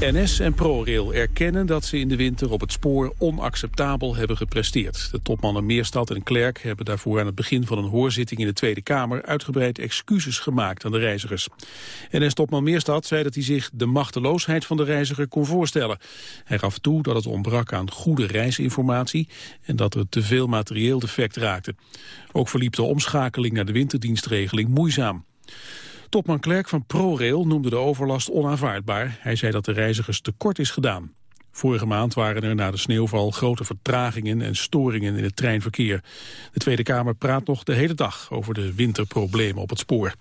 NS en ProRail erkennen dat ze in de winter op het spoor onacceptabel hebben gepresteerd. De topmannen Meerstad en Klerk hebben daarvoor aan het begin van een hoorzitting in de Tweede Kamer uitgebreid excuses gemaakt aan de reizigers. NS-topman Meerstad zei dat hij zich de machteloosheid van de reiziger kon voorstellen. Hij gaf toe dat het ontbrak aan goede reisinformatie en dat er te veel materieel defect raakte. Ook verliep de omschakeling naar de winterdienstregeling moeizaam. Topman Klerk van ProRail noemde de overlast onaanvaardbaar. Hij zei dat de reizigers tekort is gedaan. Vorige maand waren er na de sneeuwval grote vertragingen en storingen in het treinverkeer. De Tweede Kamer praat nog de hele dag over de winterproblemen op het spoor.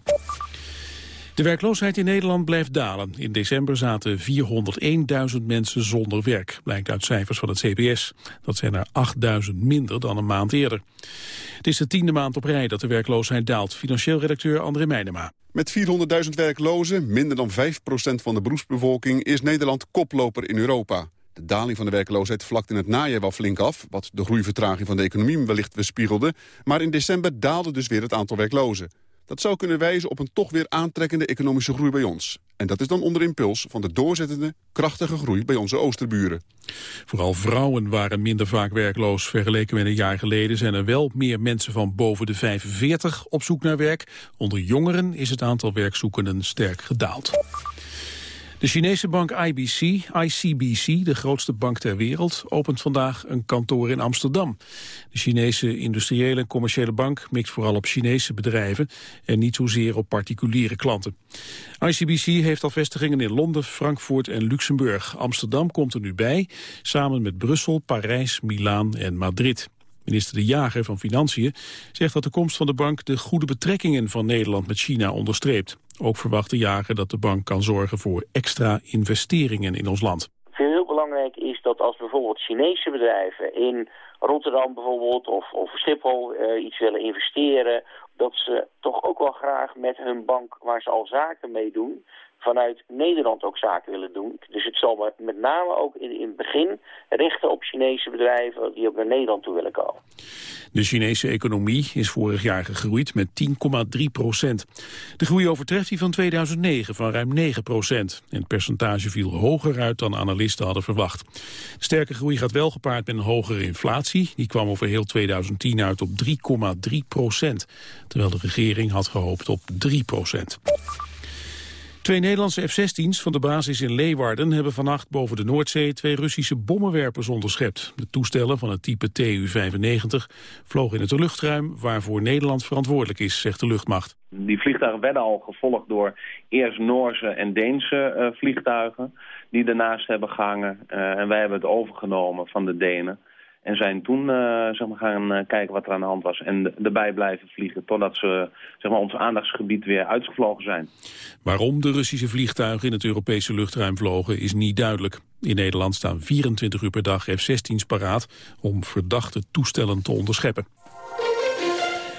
De werkloosheid in Nederland blijft dalen. In december zaten 401.000 mensen zonder werk, blijkt uit cijfers van het CBS. Dat zijn er 8.000 minder dan een maand eerder. Het is de tiende maand op rij dat de werkloosheid daalt. Financieel redacteur André Meijnema. Met 400.000 werklozen, minder dan 5% van de beroepsbevolking... is Nederland koploper in Europa. De daling van de werkloosheid vlakt in het najaar wel flink af... wat de groeivertraging van de economie wellicht weerspiegelde. Maar in december daalde dus weer het aantal werklozen. Dat zou kunnen wijzen op een toch weer aantrekkende economische groei bij ons. En dat is dan onder impuls van de doorzettende, krachtige groei bij onze oosterburen. Vooral vrouwen waren minder vaak werkloos. Vergeleken met een jaar geleden zijn er wel meer mensen van boven de 45 op zoek naar werk. Onder jongeren is het aantal werkzoekenden sterk gedaald. De Chinese bank IBC, ICBC, de grootste bank ter wereld, opent vandaag een kantoor in Amsterdam. De Chinese industriële en commerciële bank mikt vooral op Chinese bedrijven en niet zozeer op particuliere klanten. ICBC heeft al vestigingen in Londen, Frankfurt en Luxemburg. Amsterdam komt er nu bij, samen met Brussel, Parijs, Milaan en Madrid. Minister De Jager van Financiën zegt dat de komst van de bank de goede betrekkingen van Nederland met China onderstreept. Ook verwacht De Jager dat de bank kan zorgen voor extra investeringen in ons land. Heel belangrijk is dat als bijvoorbeeld Chinese bedrijven in Rotterdam bijvoorbeeld of, of Schiphol uh, iets willen investeren, dat ze toch ook wel graag met hun bank waar ze al zaken mee doen, vanuit Nederland ook zaken willen doen. Dus het zal met name ook in, in het begin richten op Chinese bedrijven die ook naar Nederland toe willen komen. De Chinese economie is vorig jaar gegroeid met 10,3 procent. De groei overtreft die van 2009 van ruim 9 procent. En het percentage viel hoger uit dan analisten hadden verwacht. Sterke groei gaat wel gepaard met een hogere inflatie. Die kwam over heel 2010 uit op 3,3 procent. Terwijl de regering had gehoopt op 3 procent. Twee Nederlandse F-16's van de basis in Leeuwarden hebben vannacht boven de Noordzee twee Russische bommenwerpers onderschept. De toestellen van het type Tu-95 vlogen in het luchtruim waarvoor Nederland verantwoordelijk is, zegt de luchtmacht. Die vliegtuigen werden al gevolgd door eerst Noorse en Deense uh, vliegtuigen die ernaast hebben gehangen. Uh, en wij hebben het overgenomen van de Denen. En zijn toen uh, zeg maar gaan uh, kijken wat er aan de hand was. En erbij blijven vliegen totdat ze zeg maar, ons aandachtsgebied weer uitgevlogen zijn. Waarom de Russische vliegtuigen in het Europese luchtruim vlogen is niet duidelijk. In Nederland staan 24 uur per dag F-16's paraat om verdachte toestellen te onderscheppen.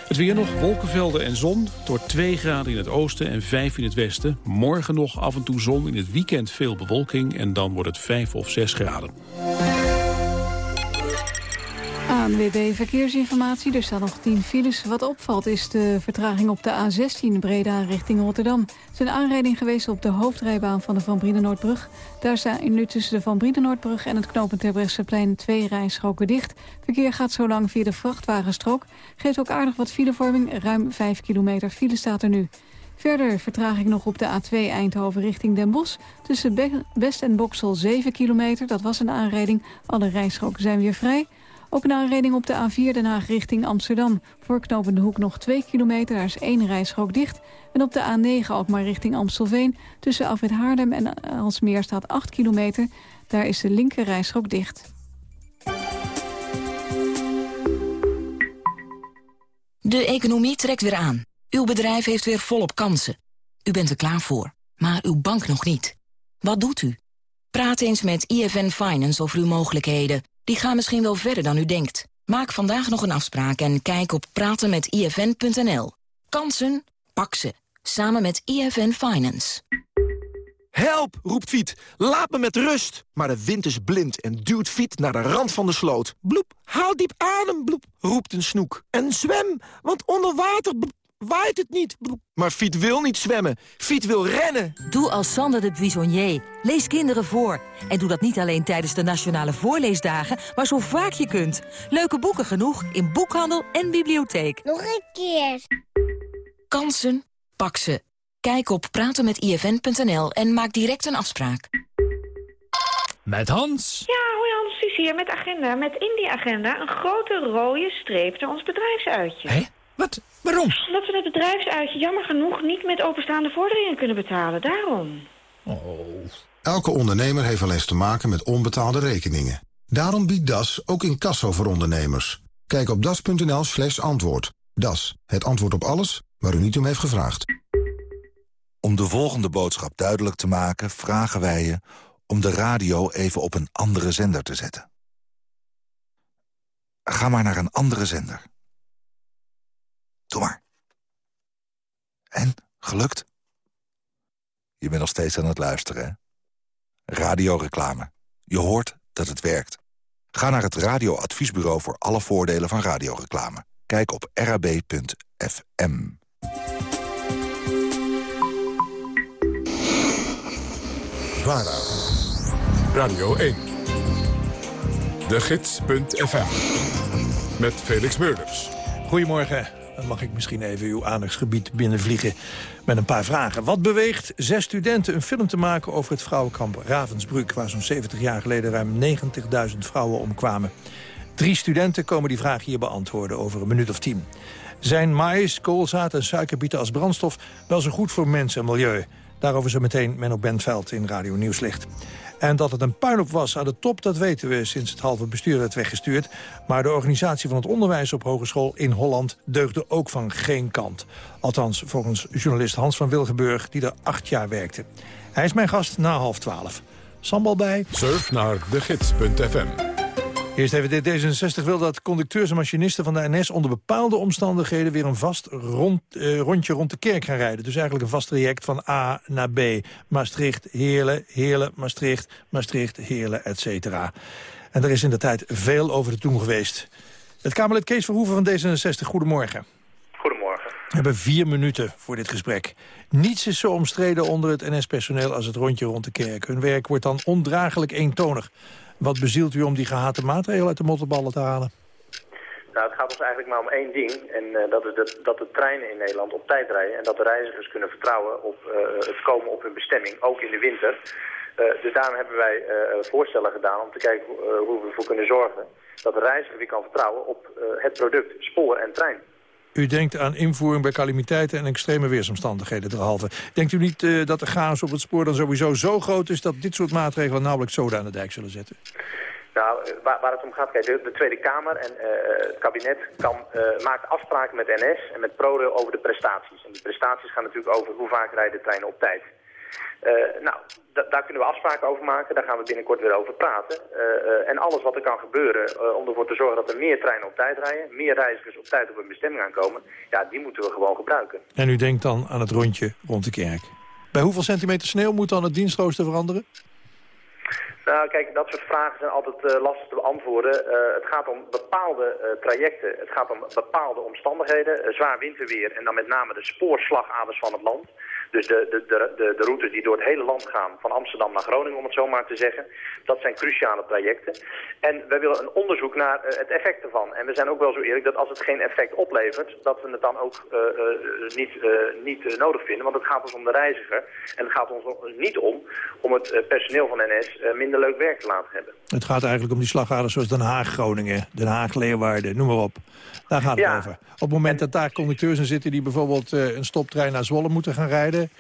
Het weer nog, wolkenvelden en zon. Door 2 graden in het oosten en 5 in het westen. Morgen nog af en toe zon, in het weekend veel bewolking... en dan wordt het 5 of 6 graden. ANWB Verkeersinformatie. Er staan nog 10 files. Wat opvalt is de vertraging op de A16 Breda richting Rotterdam. Er is een aanrijding geweest op de hoofdrijbaan van de Van Brienenoordbrug. Daar zijn nu tussen de Van Brienenoordbrug en het knooppunt Terbrechtseplein twee rijstroken dicht. Verkeer gaat zo lang via de vrachtwagenstrook. Geeft ook aardig wat filevorming. Ruim 5 kilometer file staat er nu. Verder vertraging nog op de A2 Eindhoven richting Den Bosch. Tussen West en Boksel 7 kilometer. Dat was een aanrijding. Alle rijstroken zijn weer vrij. Ook een aanreding op de A4 Den Haag richting Amsterdam. Voor knopende hoek nog 2 kilometer, daar is één rijstrook dicht. En op de A9 ook maar richting Amstelveen. Tussen Afrit Haarlem en Alsmeer staat 8 kilometer. Daar is de linker rijstrook dicht. De economie trekt weer aan. Uw bedrijf heeft weer volop kansen. U bent er klaar voor, maar uw bank nog niet. Wat doet u? Praat eens met IFN Finance over uw mogelijkheden die gaan misschien wel verder dan u denkt. Maak vandaag nog een afspraak en kijk op pratenmetifn.nl. Kansen? Pak ze. Samen met IFN Finance. Help, roept Fiet. Laat me met rust. Maar de wind is blind en duwt Fiet naar de rand van de sloot. Bloep, haal diep adem, bloep, roept een snoek. En zwem, want onder water waait het niet. Maar Fiet wil niet zwemmen. Fiet wil rennen. Doe als Sander de Buissonnier. Lees kinderen voor. En doe dat niet alleen tijdens de Nationale Voorleesdagen... maar zo vaak je kunt. Leuke boeken genoeg in boekhandel en bibliotheek. Nog een keer. Kansen, pak ze. Kijk op pratenmetifn.nl en maak direct een afspraak. Met Hans. Ja, hoi Hans, is hier met agenda. Met in die agenda een grote rode streep naar ons bedrijfsuitje. Hé? Wat? Waarom? Omdat we het bedrijfsuitje jammer genoeg niet met openstaande vorderingen kunnen betalen. Daarom. Oh. Elke ondernemer heeft wel eens te maken met onbetaalde rekeningen. Daarom biedt DAS ook incasso voor ondernemers. Kijk op das.nl slash antwoord. DAS, het antwoord op alles waar u niet om heeft gevraagd. Om de volgende boodschap duidelijk te maken... vragen wij je om de radio even op een andere zender te zetten. Ga maar naar een andere zender. Doe maar. En? Gelukt? Je bent nog steeds aan het luisteren, hè? Radioreclame. Je hoort dat het werkt. Ga naar het radioadviesbureau voor alle voordelen van radioreclame. Kijk op rab.fm. VARA. Radio 1. De Gids.fm. Met Felix Meurders. Goedemorgen. Dan mag ik misschien even uw aandachtsgebied binnenvliegen met een paar vragen. Wat beweegt zes studenten een film te maken over het vrouwenkamp Ravensbrück... waar zo'n 70 jaar geleden ruim 90.000 vrouwen omkwamen? Drie studenten komen die vraag hier beantwoorden over een minuut of tien. Zijn maïs, koolzaad en suikerbieten als brandstof wel zo goed voor mens en milieu? Daarover zo meteen Menno Bentveld in Radio Nieuwslicht. En dat het een puinhoop was aan de top, dat weten we sinds het halve bestuur werd weggestuurd. Maar de organisatie van het onderwijs op hogeschool in Holland deugde ook van geen kant. Althans, volgens journalist Hans van Wilgenburg, die er acht jaar werkte. Hij is mijn gast na half twaalf. Sambal bij. Surf naar degids.fm. Eerst even dit. D66 wil dat conducteurs en machinisten van de NS... onder bepaalde omstandigheden weer een vast rond, eh, rondje rond de kerk gaan rijden. Dus eigenlijk een vast traject van A naar B. Maastricht, Heerlen, Heerlen, Maastricht, Maastricht, Heerlen, et cetera. En er is in de tijd veel over de toen geweest. Het Kamerlid Kees Verhoeven van D66, goedemorgen. Goedemorgen. We hebben vier minuten voor dit gesprek. Niets is zo omstreden onder het NS-personeel als het rondje rond de kerk. Hun werk wordt dan ondraaglijk eentonig. Wat bezielt u om die gehate maatregelen uit de mottenballen te halen? Nou, het gaat ons eigenlijk maar om één ding. En uh, dat is dat, dat de treinen in Nederland op tijd rijden. En dat de reizigers kunnen vertrouwen op uh, het komen op hun bestemming, ook in de winter. Uh, dus daarom hebben wij voorstellen gedaan om te kijken hoe we ervoor kunnen zorgen... dat de reiziger weer kan vertrouwen op het product spoor en trein. U denkt aan invoering bij calamiteiten en extreme weersomstandigheden derhalve. Denkt u niet uh, dat de chaos op het spoor dan sowieso zo groot is... dat dit soort maatregelen nauwelijks zoden aan de dijk zullen zetten? Nou, waar, waar het om gaat, kijk, de, de Tweede Kamer en uh, het kabinet kan, maakt afspraken met NS en met ProRail over de prestaties. En die prestaties gaan natuurlijk over hoe vaak rijden treinen op tijd. Uh, nou, daar kunnen we afspraken over maken. Daar gaan we binnenkort weer over praten. Uh, uh, en alles wat er kan gebeuren om ervoor te zorgen dat er meer treinen op tijd rijden... meer reizigers op tijd op hun bestemming aankomen... ja, die moeten we gewoon gebruiken. En u denkt dan aan het rondje rond de kerk. Bij hoeveel centimeter sneeuw moet dan het dienstrooster veranderen? Nou, kijk, dat soort vragen zijn altijd uh, lastig te beantwoorden. Uh, het gaat om bepaalde uh, trajecten, het gaat om bepaalde omstandigheden. zwaar winterweer en dan met name de spoorslagaders van het land. Dus de, de, de, de, de routes die door het hele land gaan, van Amsterdam naar Groningen om het zo maar te zeggen, dat zijn cruciale trajecten. En wij willen een onderzoek naar het effect ervan. En we zijn ook wel zo eerlijk dat als het geen effect oplevert, dat we het dan ook niet, niet nodig vinden. Want het gaat ons om de reiziger en het gaat ons niet om om het personeel van NS minder leuk werk te laten hebben. Het gaat eigenlijk om die slagaders zoals Den Haag-Groningen, Den Haag-Leeuwarden, noem maar op. Daar gaat het over. Op het moment dat daar conducteurs in zitten die bijvoorbeeld een stoptrein naar Zwolle moeten gaan rijden...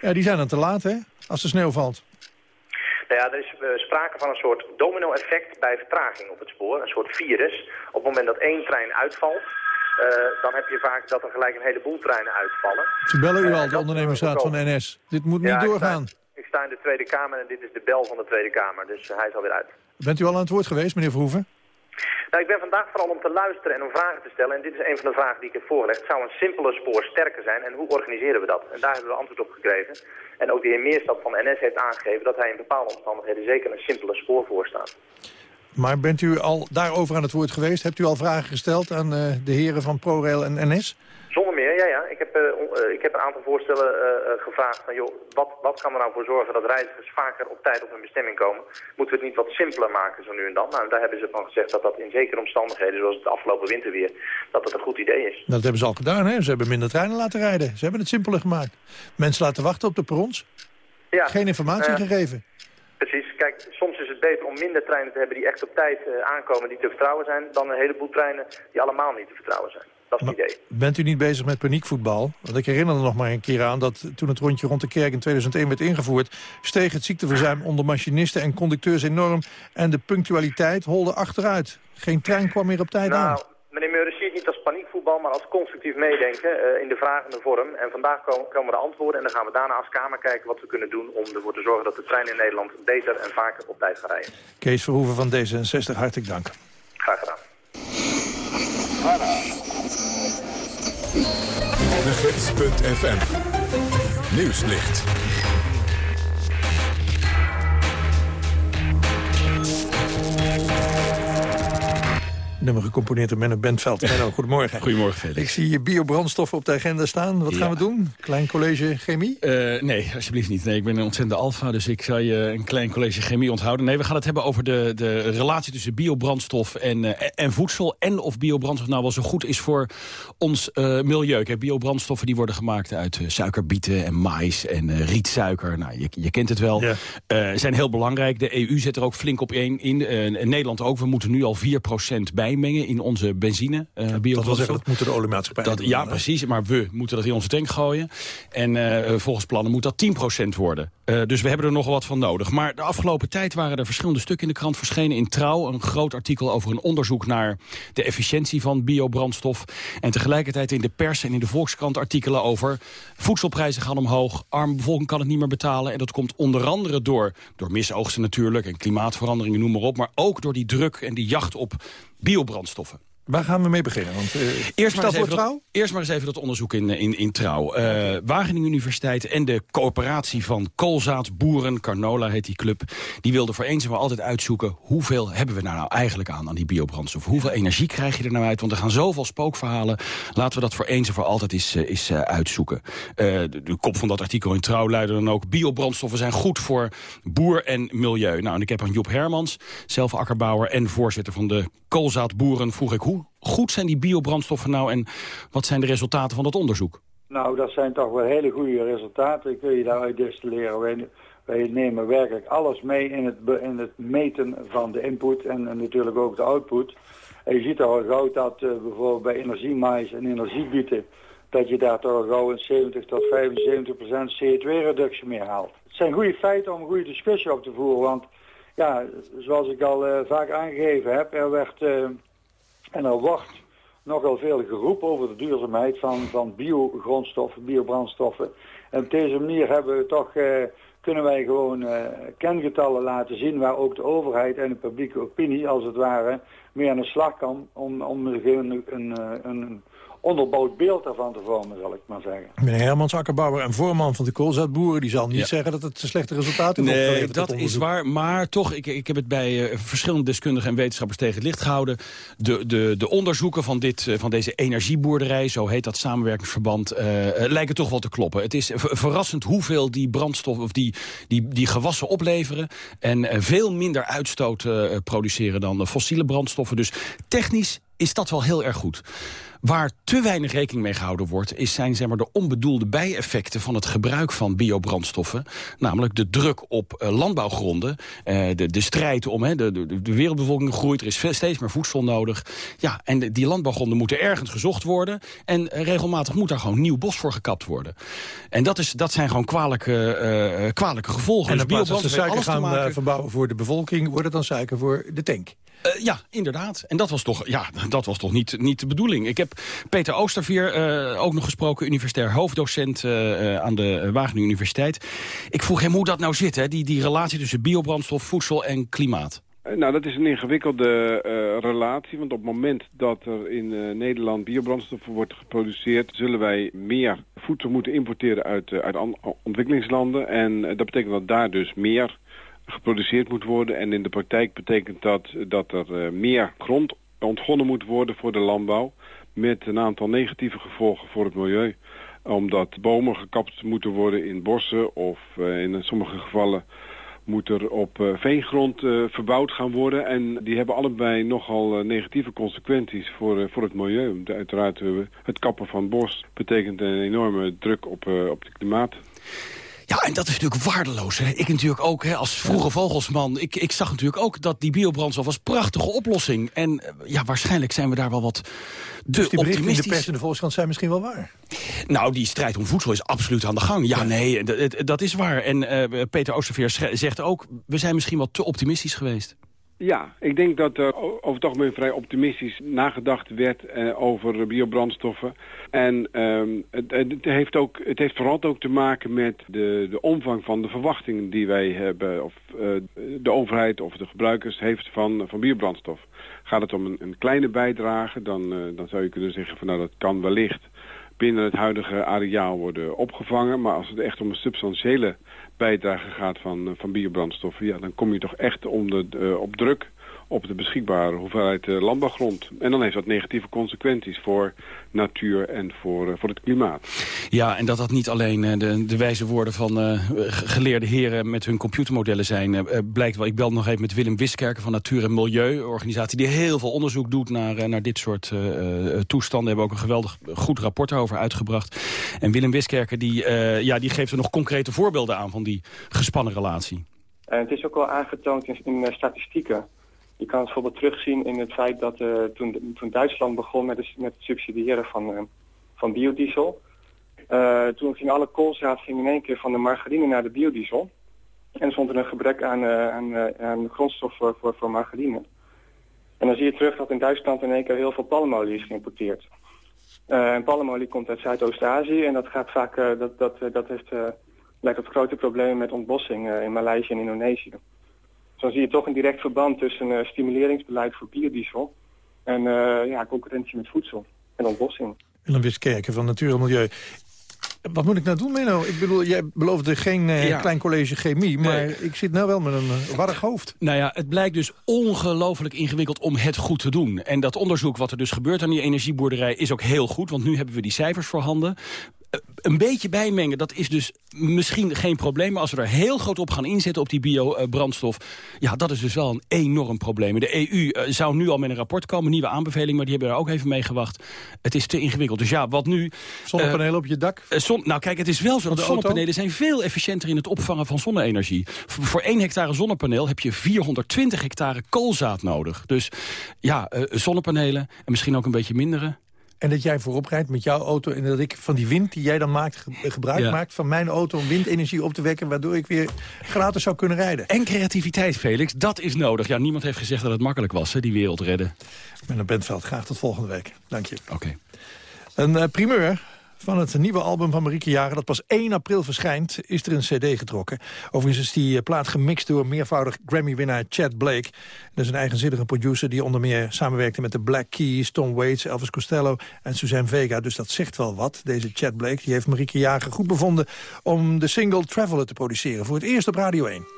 Ja, die zijn dan te laat, hè? Als de sneeuw valt. Nou ja, er is uh, sprake van een soort domino-effect bij vertraging op het spoor. Een soort virus. Op het moment dat één trein uitvalt, uh, dan heb je vaak dat er gelijk een heleboel treinen uitvallen. Ze bellen u al, de ondernemersraad van NS. Dit moet niet doorgaan. Ik sta, in de Tweede Kamer en dit is de bel van de Tweede Kamer. Dus hij is alweer uit. Bent u al aan het woord geweest, meneer Verhoeven? Nou, ik ben vandaag vooral om te luisteren en om vragen te stellen. En dit is een van de vragen die ik heb voorgelegd. Zou een simpele spoor sterker zijn en hoe organiseren we dat? En daar hebben we antwoord op gekregen. En ook de heer Meerstad van NS heeft aangegeven dat hij in bepaalde omstandigheden zeker een simpele spoor voorstaat. Maar bent u al daarover aan het woord geweest? Hebt u al vragen gesteld aan uh, de heren van ProRail en NS? Zonder meer, ja, ja. Ik heb, uh, ik heb een aantal voorstellen uh, gevraagd van, joh, wat, wat kan er nou voor zorgen dat reizigers vaker op tijd op hun bestemming komen? Moeten we het niet wat simpeler maken zo nu en dan? Nou, daar hebben ze van gezegd dat dat in zekere omstandigheden, zoals het afgelopen winter weer, dat dat een goed idee is. Dat hebben ze al gedaan, hè? Ze hebben minder treinen laten rijden. Ze hebben het simpeler gemaakt. Mensen laten wachten op de perrons. Ja, Geen informatie gegeven. Precies. Kijk, soms is het beter om minder treinen te hebben die echt op tijd aankomen, die te vertrouwen zijn, dan een heleboel treinen die allemaal niet te vertrouwen zijn. Dat is het idee. Bent u niet bezig met paniekvoetbal? Want ik herinner er nog maar een keer aan dat toen het rondje rond de kerk in 2001 werd ingevoerd... steeg het ziekteverzuim onder machinisten en conducteurs enorm... en de punctualiteit holde achteruit. Geen trein kwam meer op tijd nou, aan. Meneer Meuren, zie het niet als paniekvoetbal, maar als constructief meedenken uh, in de vragende vorm. En vandaag komen, komen de antwoorden en dan gaan we daarna als Kamer kijken wat we kunnen doen om ervoor te zorgen dat de treinen in Nederland beter en vaker op tijd gaan rijden. Kees Verhoeven van D66, hartelijk dank. Graag gedaan. De Gids.fm. Nieuwslicht. Nummer gecomponeerd door Menno Bentveld. Menno, goedemorgen. Goedemorgen, Felix. Ik zie je biobrandstoffen op de agenda staan. Wat gaan we doen? Klein college chemie? Uh, nee, alsjeblieft niet. Nee, ik ben een ontzettende alfa, dus ik zal je een klein college chemie onthouden. Nee, we gaan het hebben over de, de relatie tussen biobrandstof en, uh, en voedsel. En of biobrandstof nou wel zo goed is voor ons uh, milieu. Kijk, biobrandstoffen die worden gemaakt uit suikerbieten en mais en rietsuiker. Nou, je, je kent het wel. Ja. zijn heel belangrijk. De EU zet er ook flink op in. in Nederland ook. We moeten nu al 4% bij mengen in onze benzine. Uh, dat wil zeggen, dat moeten de oliemaatschappijen doen. Ja, precies. Maar we moeten dat in onze tank gooien. En uh, volgens plannen moet dat 10% worden. Uh, dus we hebben er nog wat van nodig. Maar de afgelopen tijd waren er verschillende stukken in de krant verschenen. In Trouw een groot artikel over een onderzoek naar de efficiëntie van biobrandstof. En tegelijkertijd in de pers en in de Volkskrant artikelen over... voedselprijzen gaan omhoog, arme bevolking kan het niet meer betalen. En dat komt onder andere door, door misoogsten natuurlijk... en klimaatveranderingen, noem maar op. Maar ook door die druk en die jacht op biobrandstoffen. Waar gaan we mee beginnen? Want, uh, eerst, maar eens dat, eerst maar eens even dat onderzoek in, in, in Trouw. Uh, Wageningen Universiteit en de coöperatie van koolzaadboeren, Carnola heet die club... die wilden voor eens en voor altijd uitzoeken... hoeveel hebben we nou eigenlijk aan, aan die biobrandstof? Hoeveel energie krijg je er nou uit? Want er gaan zoveel spookverhalen. Laten we dat voor eens en voor altijd eens, eens uh, uitzoeken. De, de, kop van dat artikel in Trouw luidde dan ook... biobrandstoffen zijn goed voor boer en milieu. Nou, en ik heb aan Job Hermans, zelf akkerbouwer... en voorzitter van de koolzaadboeren, vroeg ik... hoe goed zijn die biobrandstoffen nou en wat zijn de resultaten van dat onderzoek? Nou, dat zijn toch wel hele goede resultaten. Wil je daaruit destilleren. Wij, nemen werkelijk alles mee in het, in het meten van de input en, natuurlijk ook de output. En je ziet al gauw dat uh, bijvoorbeeld bij energiemais en energiebieten... dat je daar toch gauw een 70 tot 75 procent CO2-reductie mee haalt. Het zijn goede feiten om een goede discussie op te voeren, want ja, zoals ik al uh, vaak aangegeven heb, er werd... Uh, en er wordt nogal veel geroepen over de duurzaamheid van, van biogrondstoffen, biobrandstoffen. En op deze manier hebben we toch, eh, kunnen wij gewoon uh, kengetallen laten zien waar ook de overheid en de publieke opinie als het ware meer aan de slag kan om, om een, een, een, onderbouwd beeld daarvan te vormen, zal ik maar zeggen. Meneer Hermans, akkerbouwer en voorman van de koolzaadboeren... die zal niet zeggen dat het slechte resultaten heeft Nee, dat is waar. Maar toch, ik, ik heb het bij uh, verschillende deskundigen en wetenschappers tegen het licht gehouden. De, de, de onderzoeken van, dit, uh, van deze energieboerderij, zo heet dat samenwerkingsverband... Uh, lijken toch wel te kloppen. Het is verrassend hoeveel die brandstof of die, die, die gewassen opleveren... en veel minder uitstoot produceren dan fossiele brandstoffen. Dus technisch is dat wel heel erg goed. Waar te weinig rekening mee gehouden wordt... Is zijn zeg maar, de onbedoelde bijeffecten van het gebruik van biobrandstoffen. Namelijk de druk op uh, landbouwgronden. Uh, de, de strijd om, hè, de, de, de, wereldbevolking groeit. Er is steeds meer voedsel nodig. Ja, en de, die landbouwgronden moeten ergens gezocht worden. En uh, regelmatig moet daar gewoon nieuw bos voor gekapt worden. En dat, is, dat zijn gewoon kwalijke, kwalijke gevolgen. En dus als ze suiker gaan verbouwen voor de bevolking... wordt het dan suiker voor de tank? Uh, ja, inderdaad. En dat was toch, ja, dat was toch niet, niet de bedoeling. Ik heb Peter Oostervier uh, ook nog gesproken, universitair hoofddocent uh, aan de Wageningen Universiteit. Ik vroeg hem hoe dat nou zit, hè? Die, die relatie tussen biobrandstof, voedsel en klimaat. Nou, dat is een ingewikkelde relatie, want op het moment dat er in Nederland biobrandstof wordt geproduceerd, zullen wij meer voedsel moeten importeren uit, uit ontwikkelingslanden. En dat betekent dat daar dus meer geproduceerd moet worden. En in de praktijk betekent dat dat er uh, meer grond ontgonnen moet worden voor de landbouw. met een aantal negatieve gevolgen voor het milieu. Omdat bomen gekapt moeten worden in bossen of uh, in sommige gevallen moet er op uh, veengrond verbouwd gaan worden. En die hebben allebei nogal negatieve consequenties voor, voor het milieu. Uiteraard het kappen van bos betekent een enorme druk op, op het klimaat. Ja, en dat is natuurlijk waardeloos. Hè? Ik natuurlijk ook, hè, als vroege vogelsman... Ik, ik zag natuurlijk ook dat die biobrandstof was prachtige oplossing. En eh, ja, waarschijnlijk zijn we daar wel wat te dus die optimistisch. in de pers en de Volkskrant zijn misschien wel waar? Nou, die strijd om voedsel is absoluut aan de gang. Ja, nee, dat is waar. En uh, Peter Oosterveer zegt ook... we zijn misschien wat te optimistisch geweest. Ja, ik denk dat er over het algemeen vrij optimistisch nagedacht werd eh, over biobrandstoffen. En ehm, het, het, heeft ook, het heeft vooral ook te maken met de, de omvang van de verwachtingen die wij hebben. Of uh, de overheid of de gebruikers heeft van, van biobrandstof. Gaat het om een, een kleine bijdrage, dan, uh, dan zou je kunnen zeggen van nou dat kan wellicht binnen het huidige areaal worden opgevangen. Maar als het echt om een substantiële bijdrage gaat van, eh, van biobrandstoffen... Ja, dan kom je toch echt onder, uh, op druk op de beschikbare hoeveelheid uh, landbouwgrond. En dan heeft dat negatieve consequenties voor natuur en voor, uh, voor het klimaat. Ja, en dat dat niet alleen uh, de, de wijze woorden van geleerde heren met hun computermodellen zijn, blijkt wel. Ik bel nog even met Willem Wiskerken van Natuur en Milieu, een organisatie die heel veel onderzoek doet naar, naar dit soort toestanden. Hebben ook een geweldig goed rapport over uitgebracht. En Willem Wiskerken die, ja, die geeft er nog concrete voorbeelden aan van die gespannen relatie. het is ook wel aangetoond in, in statistieken je kan het bijvoorbeeld terugzien in het feit dat uh, toen, toen Duitsland begon met, met het subsidiëren van, uh, van biodiesel... Uh, toen ging alle koolzaad ging in één keer van de margarine naar de biodiesel. En stond er een gebrek aan, aan, aan grondstof voor, voor, voor, margarine. En dan zie je terug dat in Duitsland in één keer heel veel palmolie is geïmporteerd. en palmolie komt uit Zuidoost-Azië en dat gaat vaak, dat, dat, dat heeft, leidt tot grote problemen met ontbossing in Maleisië en Indonesië zo zie je toch een direct verband tussen uh, stimuleringsbeleid voor biodiesel en uh, ja, concurrentie met voedsel en ontbossing. Willem Wiskerken van Natuur en Milieu. Wat moet ik nou doen, Menno? Ik bedoel, jij beloofde geen uh, klein college chemie... maar nee. ik zit nou wel met een uh, warrig hoofd. Nou ja, het blijkt dus ongelooflijk ingewikkeld om het goed te doen. En dat onderzoek wat er dus gebeurt aan die energieboerderij is ook heel goed... want nu hebben we die cijfers voorhanden een beetje bijmengen, dat is dus misschien geen probleem. Maar als we er heel groot op gaan inzetten op die biobrandstof... ja, dat is dus wel een enorm probleem. De EU eh, zou nu al met een rapport komen, nieuwe aanbeveling... maar die hebben er ook even mee gewacht. Het is te ingewikkeld. Dus ja, wat nu... Zonnepanelen uh, op je dak? Uh, zon, nou kijk, het is wel zo dat zonnepanelen zijn veel efficiënter... in het opvangen van zonne-energie. Voor, 1 hectare zonnepaneel heb je 420 hectare koolzaad nodig. Dus ja, zonnepanelen en misschien ook een beetje mindere... En dat jij voorop rijdt met jouw auto... en dat ik van die wind die jij dan maakt, gebruik ja. maakt... van mijn auto om windenergie op te wekken... waardoor ik weer gratis zou kunnen rijden. En creativiteit, Felix, dat is nodig. Ja, niemand heeft gezegd dat het makkelijk was, hè, die wereld redden. Meneer Bentveld, graag tot volgende week. Dank je. Oké. Een uh, primeur van het nieuwe album van Marieke Jaren... dat pas 1 april verschijnt, is er een cd getrokken. Overigens is die plaat gemixt door meervoudig Grammy-winnaar Chad Blake. Dat is een eigenzinnige producer die onder meer samenwerkte... met de Black Keys, Tom Waits, Elvis Costello en Suzanne Vega. Dus dat zegt wel wat. Deze Chad Blake die heeft Marieke Jaren goed bevonden... om de single Traveler te produceren. Voor het eerst op Radio 1.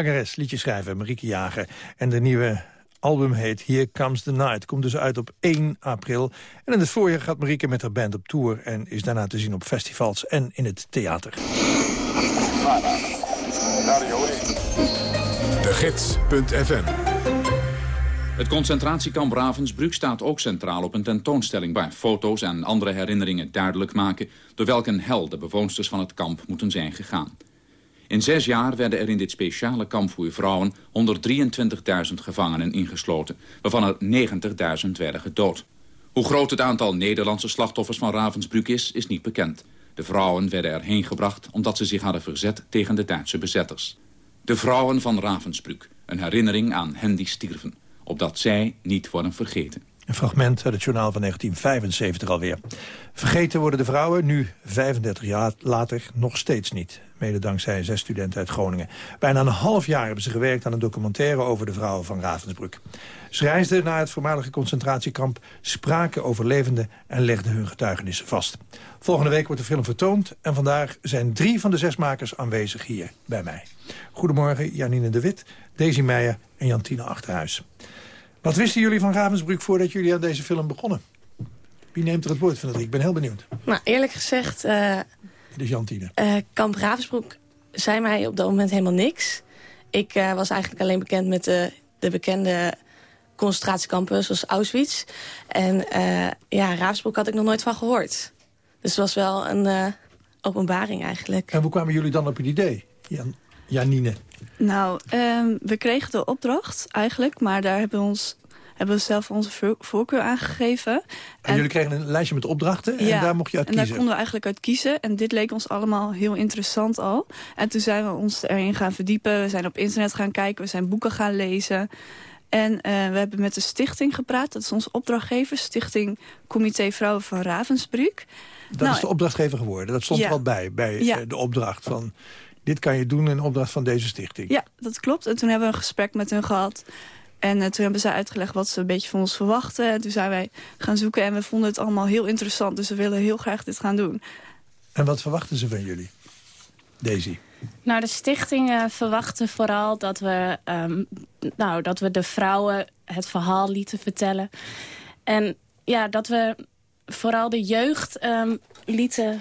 Zangeres, liedjeschrijver Marieke Jager. En de nieuwe album heet Here Comes the Night. Komt dus uit op 1 april. En in het voorjaar gaat Marieke met haar band op tour... en is daarna te zien op festivals en in het theater. De Gids.fm het concentratiekamp Ravensbrück staat ook centraal op een tentoonstelling... waar foto's en andere herinneringen duidelijk maken... door welke hel de bewoonsters van het kamp moeten zijn gegaan. In zes jaar werden er in dit speciale kamp voor vrouwen 123.000 gevangenen ingesloten, waarvan er 90.000 werden gedood. Hoe groot het aantal Nederlandse slachtoffers van Ravensbrück is, is niet bekend. De vrouwen werden erheen gebracht omdat ze zich hadden verzet tegen de Duitse bezetters. De vrouwen van Ravensbrück, een herinnering aan hen die stierven, opdat zij niet worden vergeten. Een fragment uit het journaal van 1975 alweer. Vergeten worden de vrouwen, nu 35 jaar later, nog steeds niet. Mede dankzij zes studenten uit Groningen. Bijna een half jaar hebben ze gewerkt aan een documentaire over de vrouwen van Ravensbrück. Ze reisden naar het voormalige concentratiekamp, spraken overlevenden en legden hun getuigenissen vast. Volgende week wordt de film vertoond en vandaag zijn drie van de zes makers aanwezig hier bij mij. Goedemorgen, Janine de Wit, Daisy Meijer en Jantine Achterhuis. Wat wisten jullie van Ravensbrück voordat jullie aan deze film begonnen? Wie neemt er het woord van het? Ik ben heel benieuwd. Nou, eerlijk gezegd... Uh, Dit is Jantine. Uh, Kamp Ravensbrück zei mij op dat moment helemaal niks. Ik uh, was eigenlijk alleen bekend met de, de bekende concentratiekampen zoals Auschwitz. En ja, Ravensbrück had ik nog nooit van gehoord. Dus het was wel een openbaring eigenlijk. En hoe kwamen jullie dan op het idee, Jan Janine? Nou, um, we kregen de opdracht eigenlijk, maar daar hebben we ons hebben we zelf onze voorkeur aangegeven. En, en, jullie kregen een lijstje met opdrachten en daar mocht je uit kiezen? en daar konden we eigenlijk uit kiezen. En dit leek ons allemaal heel interessant al. En toen zijn we ons erin gaan verdiepen. We zijn op internet gaan kijken, we zijn boeken gaan lezen. En uh, we hebben met de stichting gepraat. Dat is onze opdrachtgever, Stichting Comité Vrouwen van Ravensbrück. Dat nou, is de opdrachtgever geworden. Dat stond er al bij, bij ja. de opdracht van dit kan je doen in opdracht van deze stichting. Ja, dat klopt. En toen hebben we een gesprek met hun gehad. En uh, toen hebben zij uitgelegd wat ze een beetje van ons verwachten. En toen zijn wij gaan zoeken en we vonden het allemaal heel interessant. Dus we willen heel graag dit gaan doen. En wat verwachten ze van jullie, Daisy? Nou, de stichting uh, verwachten vooral dat we, um, nou, dat we de vrouwen het verhaal lieten vertellen. En ja, dat we vooral de jeugd um, lieten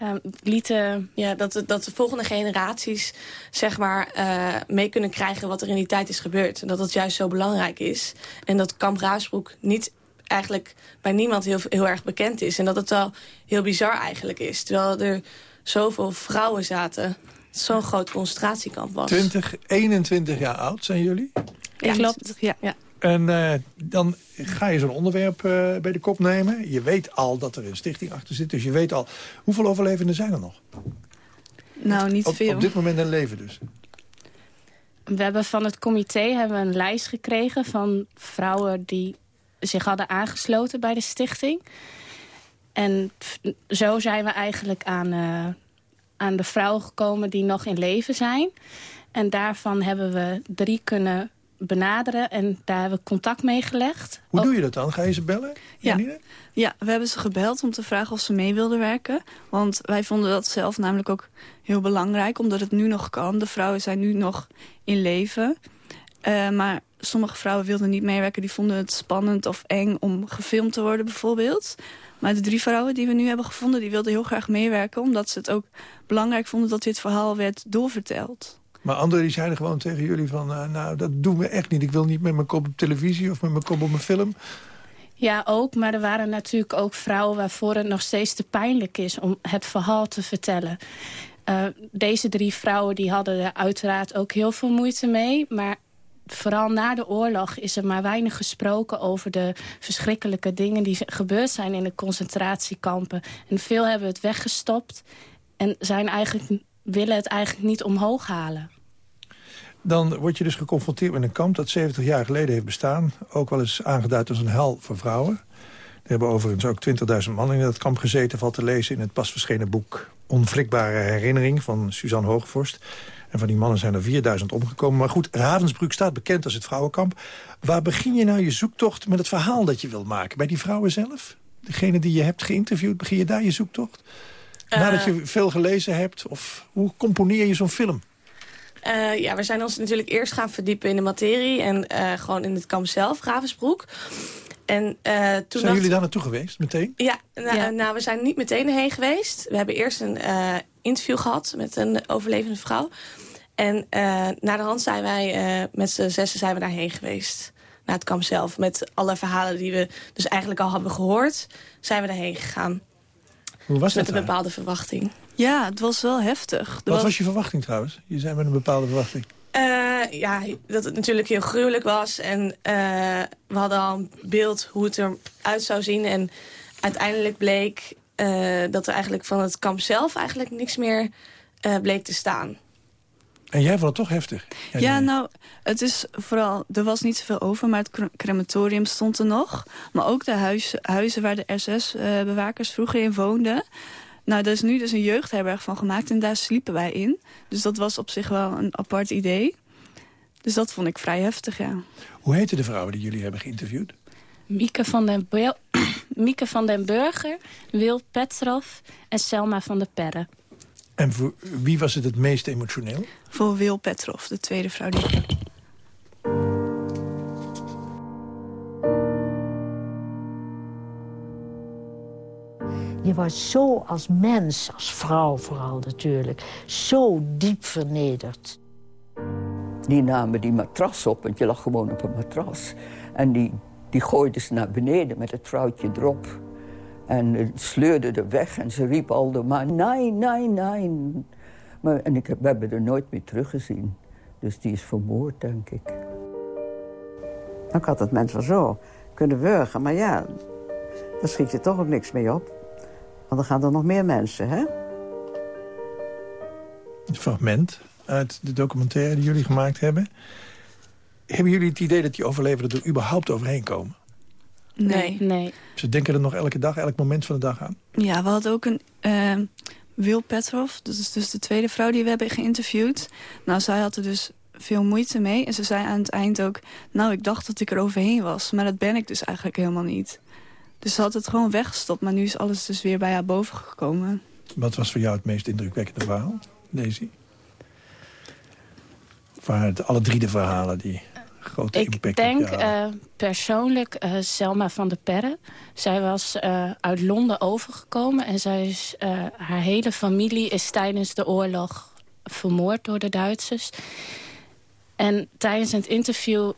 ja, lieten, ja, dat, dat de volgende generaties zeg maar, uh, mee kunnen krijgen wat er in die tijd is gebeurd. En dat dat juist zo belangrijk is. En dat Kamp Raasbroek niet eigenlijk bij niemand heel, heel erg bekend is. En dat het wel heel bizar eigenlijk is. Terwijl er zoveel vrouwen zaten. Zo'n groot concentratiekamp was. 20, 21 jaar oud zijn jullie? Ja, klopt. Ja. ja. En uh, dan ga je zo'n onderwerp uh, bij de kop nemen. Je weet al dat er een stichting achter zit. Dus je weet al... Hoeveel overlevenden zijn er nog? Nou, niet op, veel. Op dit moment een leven dus? We hebben van het comité hebben een lijst gekregen van vrouwen die zich hadden aangesloten bij de stichting. En zo zijn we eigenlijk aan, uh, aan de vrouwen gekomen die nog in leven zijn. En daarvan hebben we drie kunnen benaderen en daar hebben we contact mee gelegd. Hoe doe je dat dan? Ga je ze bellen? Ja. ja, we hebben ze gebeld om te vragen of ze mee wilden werken. Want wij vonden dat zelf namelijk ook heel belangrijk, omdat het nu nog kan. De vrouwen zijn nu nog in leven. Uh, maar sommige vrouwen wilden niet meewerken. Die vonden het spannend of eng om gefilmd te worden bijvoorbeeld. Maar de drie vrouwen die we nu hebben gevonden... die wilden heel graag meewerken... omdat ze het ook belangrijk vonden dat dit verhaal werd doorverteld. Maar anderen die zeiden gewoon tegen jullie van... Uh, nou, dat doen we echt niet. Ik wil niet met mijn kop op televisie of met mijn kop op mijn film. Ja, ook. Maar er waren natuurlijk ook vrouwen waarvoor het nog steeds te pijnlijk is... om het verhaal te vertellen. Uh, deze drie vrouwen die hadden er uiteraard ook heel veel moeite mee. Maar vooral na de oorlog is er maar weinig gesproken over de verschrikkelijke dingen die gebeurd zijn in de concentratiekampen. En veel hebben het weggestopt en zijn eigenlijk, willen het eigenlijk niet omhoog halen. Dan word je dus geconfronteerd met een kamp dat 70 jaar geleden heeft bestaan. Ook wel eens aangeduid als een hel voor vrouwen. Er hebben overigens ook 20.000 mannen in dat kamp gezeten... valt te lezen in het pas verschenen boek Onwrikbare Herinnering van Suzanne Hoogvorst. En van die mannen zijn er 4000 omgekomen. Maar goed, Ravensbrück staat bekend als het vrouwenkamp. Waar begin je nou je zoektocht met het verhaal dat je wilt maken? Bij die vrouwen zelf? Degene die je hebt geïnterviewd, begin je daar je zoektocht? Nadat je veel gelezen hebt? Of hoe componeer je zo'n film? Uh, ja, we zijn ons natuurlijk eerst gaan verdiepen in de materie... en uh, gewoon in het kamp zelf, Ravensbroek. En, uh, toen zijn jullie daar naartoe geweest, meteen? Ja, nou, ja. nou, we zijn niet meteen heen geweest. We hebben eerst een interview gehad met een overlevende vrouw. En uh, na de hand zijn wij uh, met z'n zessen zijn we daarheen geweest. Naar het kamp zelf. Met alle verhalen die we dus eigenlijk al hebben gehoord... zijn we daarheen gegaan. Hoe was dat Met een bepaalde verwachting. Ja, het was wel heftig. Er Wat was... was... je verwachting trouwens? Je zei met een bepaalde verwachting. Uh, ja, dat het natuurlijk heel gruwelijk was. En we hadden al een beeld hoe het eruit zou zien. En uiteindelijk bleek dat er eigenlijk van het kamp zelf... eigenlijk niks meer bleek te staan. En jij vond het toch heftig? Ja, ja, nou, het is vooral... Er was niet zoveel over, maar het crematorium stond er nog. Maar ook de huis, huizen waar de SS-bewakers uh, vroeger in woonden. Nou, daar is nu dus een jeugdherberg van gemaakt en daar sliepen wij in. Dus dat was op zich wel een apart idee. Dus dat vond ik vrij heftig, ja. Hoe heten de vrouwen die jullie hebben geïnterviewd? Mieke van den, Beel, Mieke van den Burger, Wil Petrov en Selma van der Perre. En voor wie was het het meest emotioneel? Voor Wil Petrov, de tweede vrouw die ik Je was zo als mens, als vrouw vooral natuurlijk, zo diep vernederd. Die namen die matras op, want je lag gewoon op een matras. En die, die gooiden ze naar beneden met het vrouwtje erop. En sleurde er weg en ze riep al de maar, nee, nee, nee. Maar, en ik heb, we hebben er nooit meer teruggezien. Dus die is vermoord, denk ik. Dan had het mensen zo kunnen wurgen. Maar ja, daar schiet je toch ook niks mee op. Want dan gaan er nog meer mensen, hè? Een fragment uit de documentaire die jullie gemaakt hebben. Hebben jullie het idee dat die overlevenden er überhaupt overheen komen? Nee. nee. Ze denken er nog elke dag, elk moment van de dag aan? Ja, we hadden ook een... Uh, Wil Petrov, dat is dus de tweede vrouw die we hebben geïnterviewd. Nou, zij had er dus veel moeite mee. En ze zei aan het eind ook... nou, ik dacht dat ik er overheen was. Maar dat ben ik dus eigenlijk helemaal niet. Dus ze had het gewoon weggestopt. Maar nu is alles dus weer bij haar boven gekomen. Wat was voor jou het meest indrukwekkende verhaal, Daisy? Van alle drie de verhalen die grote ik impact denk uh, persoonlijk uh, Selma van der Perre. Zij was uh, uit Londen overgekomen. En zij is, haar hele familie is tijdens de oorlog vermoord door de Duitsers. En tijdens het interview...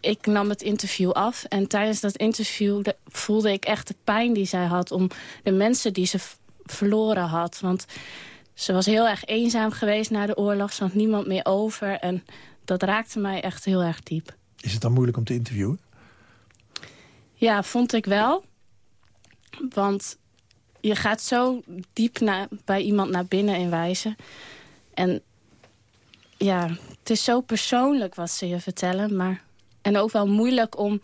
Ik nam het interview af. En tijdens dat interview voelde ik echt de pijn die zij had... om de mensen die ze verloren had. Want ze was heel erg eenzaam geweest na de oorlog. Ze had niemand meer over. En dat raakte mij echt heel erg diep. Is het dan moeilijk om te interviewen? Ja, vond ik wel. Want je gaat zo diep na, bij iemand naar binnen in wijzen. En ja, het is zo persoonlijk wat ze je vertellen. Maar, en ook wel moeilijk om,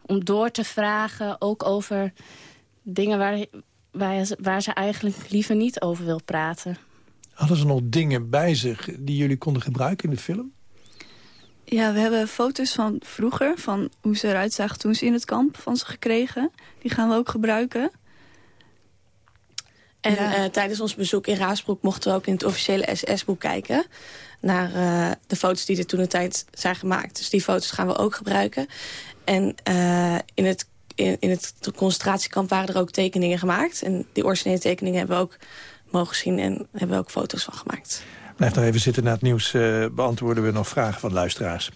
om door te vragen. Ook over dingen waar, waar, ze, waar ze eigenlijk liever niet over wil praten. Hadden ze nog dingen bij zich die jullie konden gebruiken in de film? Ja, we hebben foto's van vroeger, van hoe ze eruit zagen toen ze in het kamp van ze gekregen. Die gaan we ook gebruiken. En eh, tijdens ons bezoek in Raasbroek mochten we ook in het officiële SS-boek kijken. Naar uh, de foto's die er toen de tijd zijn gemaakt. Dus die foto's gaan we ook gebruiken. En uh, in, het, in, in het concentratiekamp waren er ook tekeningen gemaakt. En die originele tekeningen hebben we ook mogen zien en hebben we ook foto's van gemaakt. Blijf nog even zitten na het nieuws. Uh, beantwoorden we nog vragen van luisteraars.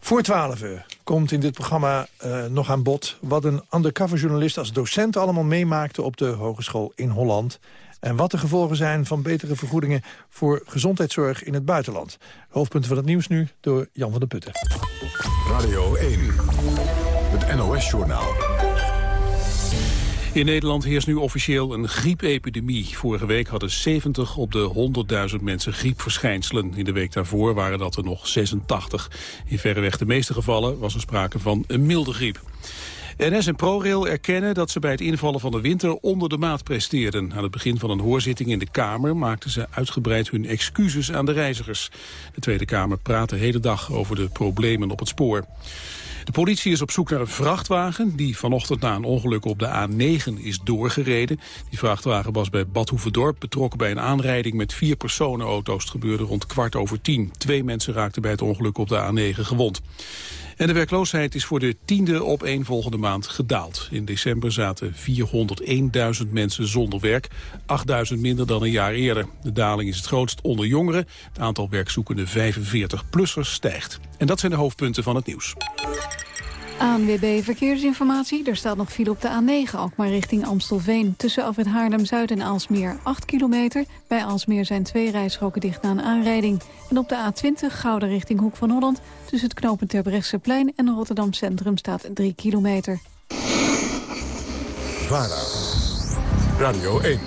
Voor 12 uur komt in dit programma uh, nog aan bod... wat een undercoverjournalist als docent allemaal meemaakte... op de hogeschool in Holland. En wat de gevolgen zijn van betere vergoedingen... voor gezondheidszorg in het buitenland. Hoofdpunten van het nieuws nu door Jan van der Putten. Radio 1, het NOS-journaal. In Nederland heerst nu officieel een griepepidemie. Vorige week hadden 70 op de 100.000 mensen griepverschijnselen. In de week daarvoor waren dat er nog 86. In verreweg de meeste gevallen was er sprake van een milde griep. NS en ProRail erkennen dat ze bij het invallen van de winter onder de maat presteerden. Aan het begin van een hoorzitting in de Kamer maakten ze uitgebreid hun excuses aan de reizigers. De Tweede Kamer praat de hele dag over de problemen op het spoor. De politie is op zoek naar een vrachtwagen die vanochtend na een ongeluk op de A9 is doorgereden. Die vrachtwagen was bij Badhoevedorp betrokken bij een aanrijding met vier personenauto's. Het gebeurde rond kwart over tien. Twee mensen raakten bij het ongeluk op de A9 gewond. En de werkloosheid is voor de tiende op een volgende maand gedaald. In december zaten 401.000 mensen zonder werk, 8.000 minder dan een jaar eerder. De daling is het grootst onder jongeren. Het aantal werkzoekende 45-plussers stijgt. En dat zijn de hoofdpunten van het nieuws. ANWB Verkeersinformatie. Er staat nog file op de A9, ook maar richting Amstelveen. Tussen Afrit Haarlem-Zuid en Aalsmeer 8 kilometer. Bij Aalsmeer zijn twee rijstroken dicht na een aanrijding. En op de A20 Gouden richting Hoek van Holland... tussen het knooppunt Terbrechtseplein en Rotterdam Centrum staat 3 kilometer. VARA, Radio 1,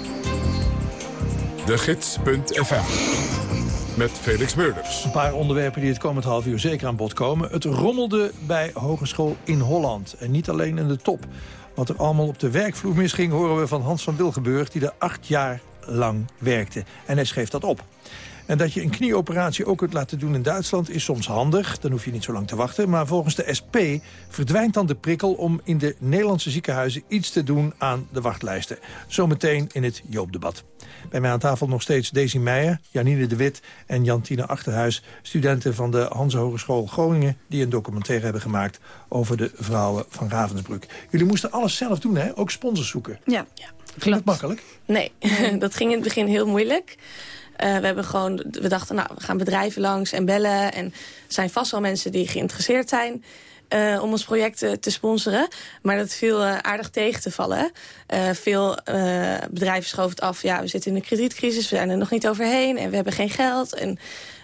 de gids.fm met Felix Meurders. Een paar onderwerpen die het komend half uur zeker aan bod komen. Het rommelde bij Hogeschool in Holland. En niet alleen in de top. Wat er allemaal op de werkvloer misging... horen we van Hans van Wilgenburg, die er acht jaar lang werkte. En hij schreef dat op. En dat je een knieoperatie ook kunt laten doen in Duitsland is soms handig. Dan hoef je niet zo lang te wachten. Maar volgens de SP verdwijnt dan de prikkel om in de Nederlandse ziekenhuizen iets te doen aan de wachtlijsten. Zometeen in het Joopdebat. Bij mij aan tafel nog steeds Daisy Meijer, Janine de Wit en Jantine Achterhuis. Studenten van de Hanse Hogeschool Groningen die een documentaire hebben gemaakt over de vrouwen van Ravensbrück. Jullie moesten alles zelf doen, hè? Ook sponsors zoeken. Ja, ja. Ging dat makkelijk? Nee, dat ging in het begin heel moeilijk. Uh, we hebben gewoon, we dachten, nou, we gaan bedrijven langs en bellen. En er zijn vast wel mensen die geïnteresseerd zijn. Uh, om ons project uh, te sponsoren. Maar dat viel uh, aardig tegen te vallen. veel bedrijven schoven het af. Ja, we zitten in een kredietcrisis, we zijn er nog niet overheen. En we hebben geen geld. En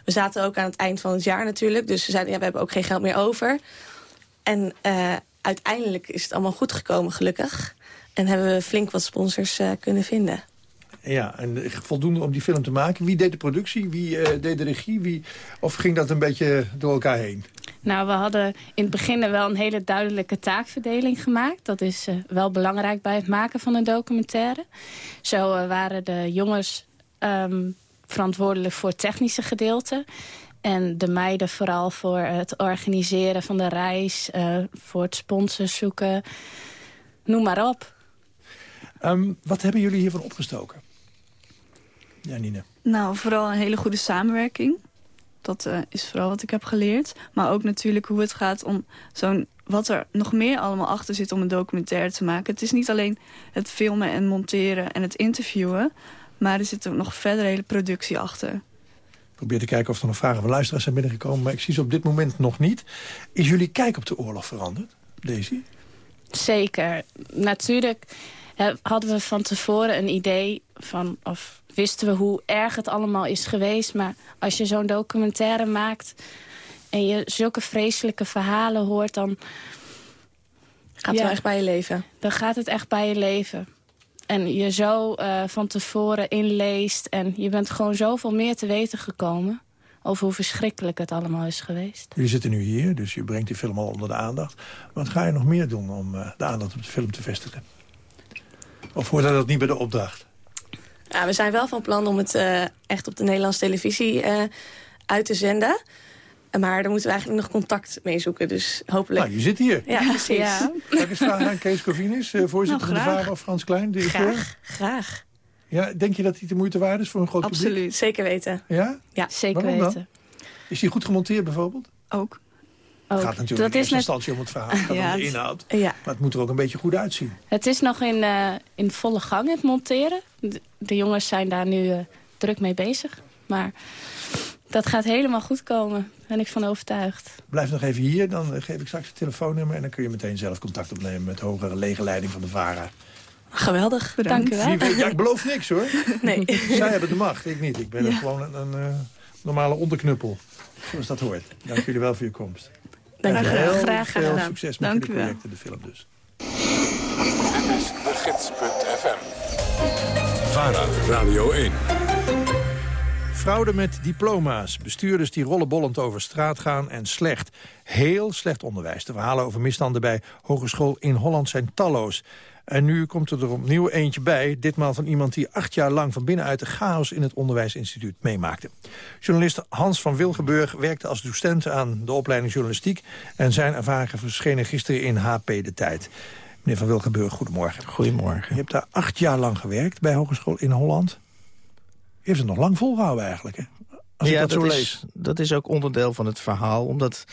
we zaten ook aan het eind van het jaar natuurlijk. Dus we zeiden, ja, we hebben ook geen geld meer over. En uiteindelijk is het allemaal goed gekomen, gelukkig. En hebben we flink wat sponsors kunnen vinden. Ja, en voldoende om die film te maken. Wie deed de productie? Wie deed de regie? Wie, of ging dat een beetje door elkaar heen? Nou, we hadden in het begin wel een hele duidelijke taakverdeling gemaakt. Dat is uh, wel belangrijk bij het maken van een documentaire. Zo uh, waren de jongens um, verantwoordelijk voor het technische gedeelte. En de meiden vooral voor het organiseren van de reis, voor het sponsors zoeken. Noem maar op. Um, wat hebben jullie hiervan opgestoken? Ja, Nina. Nou, vooral een hele goede samenwerking. Dat uh, is vooral wat ik heb geleerd. Maar ook natuurlijk hoe het gaat om zo'n... wat er nog meer allemaal achter zit om een documentaire te maken. Het is niet alleen het filmen en monteren en het interviewen... maar er zit er nog verder hele productie achter. Ik probeer te kijken of er nog vragen van luisteraars zijn binnengekomen... maar ik zie ze op dit moment nog niet. Is jullie kijk op de oorlog veranderd, Daisy? Zeker. Natuurlijk hadden we van tevoren een idee van... of wisten we hoe erg het allemaal is geweest. Maar als je zo'n documentaire maakt... en je zulke vreselijke verhalen hoort, dan... Gaat het echt bij je leven? Dan gaat het echt bij je leven. en je zo uh, van tevoren inleest. En je bent gewoon zoveel meer te weten gekomen over hoe verschrikkelijk het allemaal is geweest. Jullie zitten nu hier, dus je brengt die film al onder de aandacht. Wat ga je nog meer doen om uh, de aandacht op de film te vestigen? Of hoort dat niet bij de opdracht? Ja, we zijn wel van plan om het uh, echt op de Nederlandse televisie uit te zenden. Maar daar moeten we eigenlijk nog contact mee zoeken. Dus hopelijk... Nou, je zit hier. Ja, precies. Ja. Zal ik eens vragen aan Kees Corvinus, uh, voorzitter nou, van de VARA of Frans Klein? Graag, graag. Ja, denk je dat hij de moeite waard is voor een groot Absoluut, publiek? zeker weten. Ja? Ja, zeker Waarom weten. Dan? Is hij goed gemonteerd bijvoorbeeld? Ook. Het gaat natuurlijk dat in eerste net... instantie om het verhaal, het ja, om de inhoud. Ja. Maar het moet er ook een beetje goed uitzien. Het is nog in, uh, in volle gang, het monteren. De, de jongens zijn daar nu uh, druk mee bezig. Maar dat gaat helemaal goed komen, ben ik van overtuigd. Blijf nog even hier, dan geef ik straks het telefoonnummer... en dan kun je meteen zelf contact opnemen met de hogere legerleiding van de VARA. Geweldig, dank u wel. Ja, ik beloof niks hoor. Nee. Zij hebben de macht, ik niet. Ik ben ja. gewoon een, een uh, normale onderknuppel, zoals dat hoort. Dank jullie wel voor je komst. Dank u wel. Graag veel gedaan. succes met dank de projecten, de film dus. Dit is de gids.fm. VARA, Radio 1. Fraude met diploma's, bestuurders die rollenbollend over straat gaan en slecht, heel slecht onderwijs. De verhalen over misstanden bij Hogeschool in Holland zijn talloos. En nu komt er opnieuw eentje bij, ditmaal van iemand die acht jaar lang van binnenuit de chaos in het onderwijsinstituut meemaakte. Journalist Hans van Wilgenburg werkte als docent aan de opleiding journalistiek en zijn ervaringen verschenen gisteren in HP De Tijd. Meneer van Wilgenburg, goedemorgen. Goedemorgen. Je hebt daar acht jaar lang gewerkt bij Hogeschool in Holland heeft het nog lang volgehouden eigenlijk, hè? Als ja, ik dat, zo is, lees. dat is ook onderdeel van het verhaal. Omdat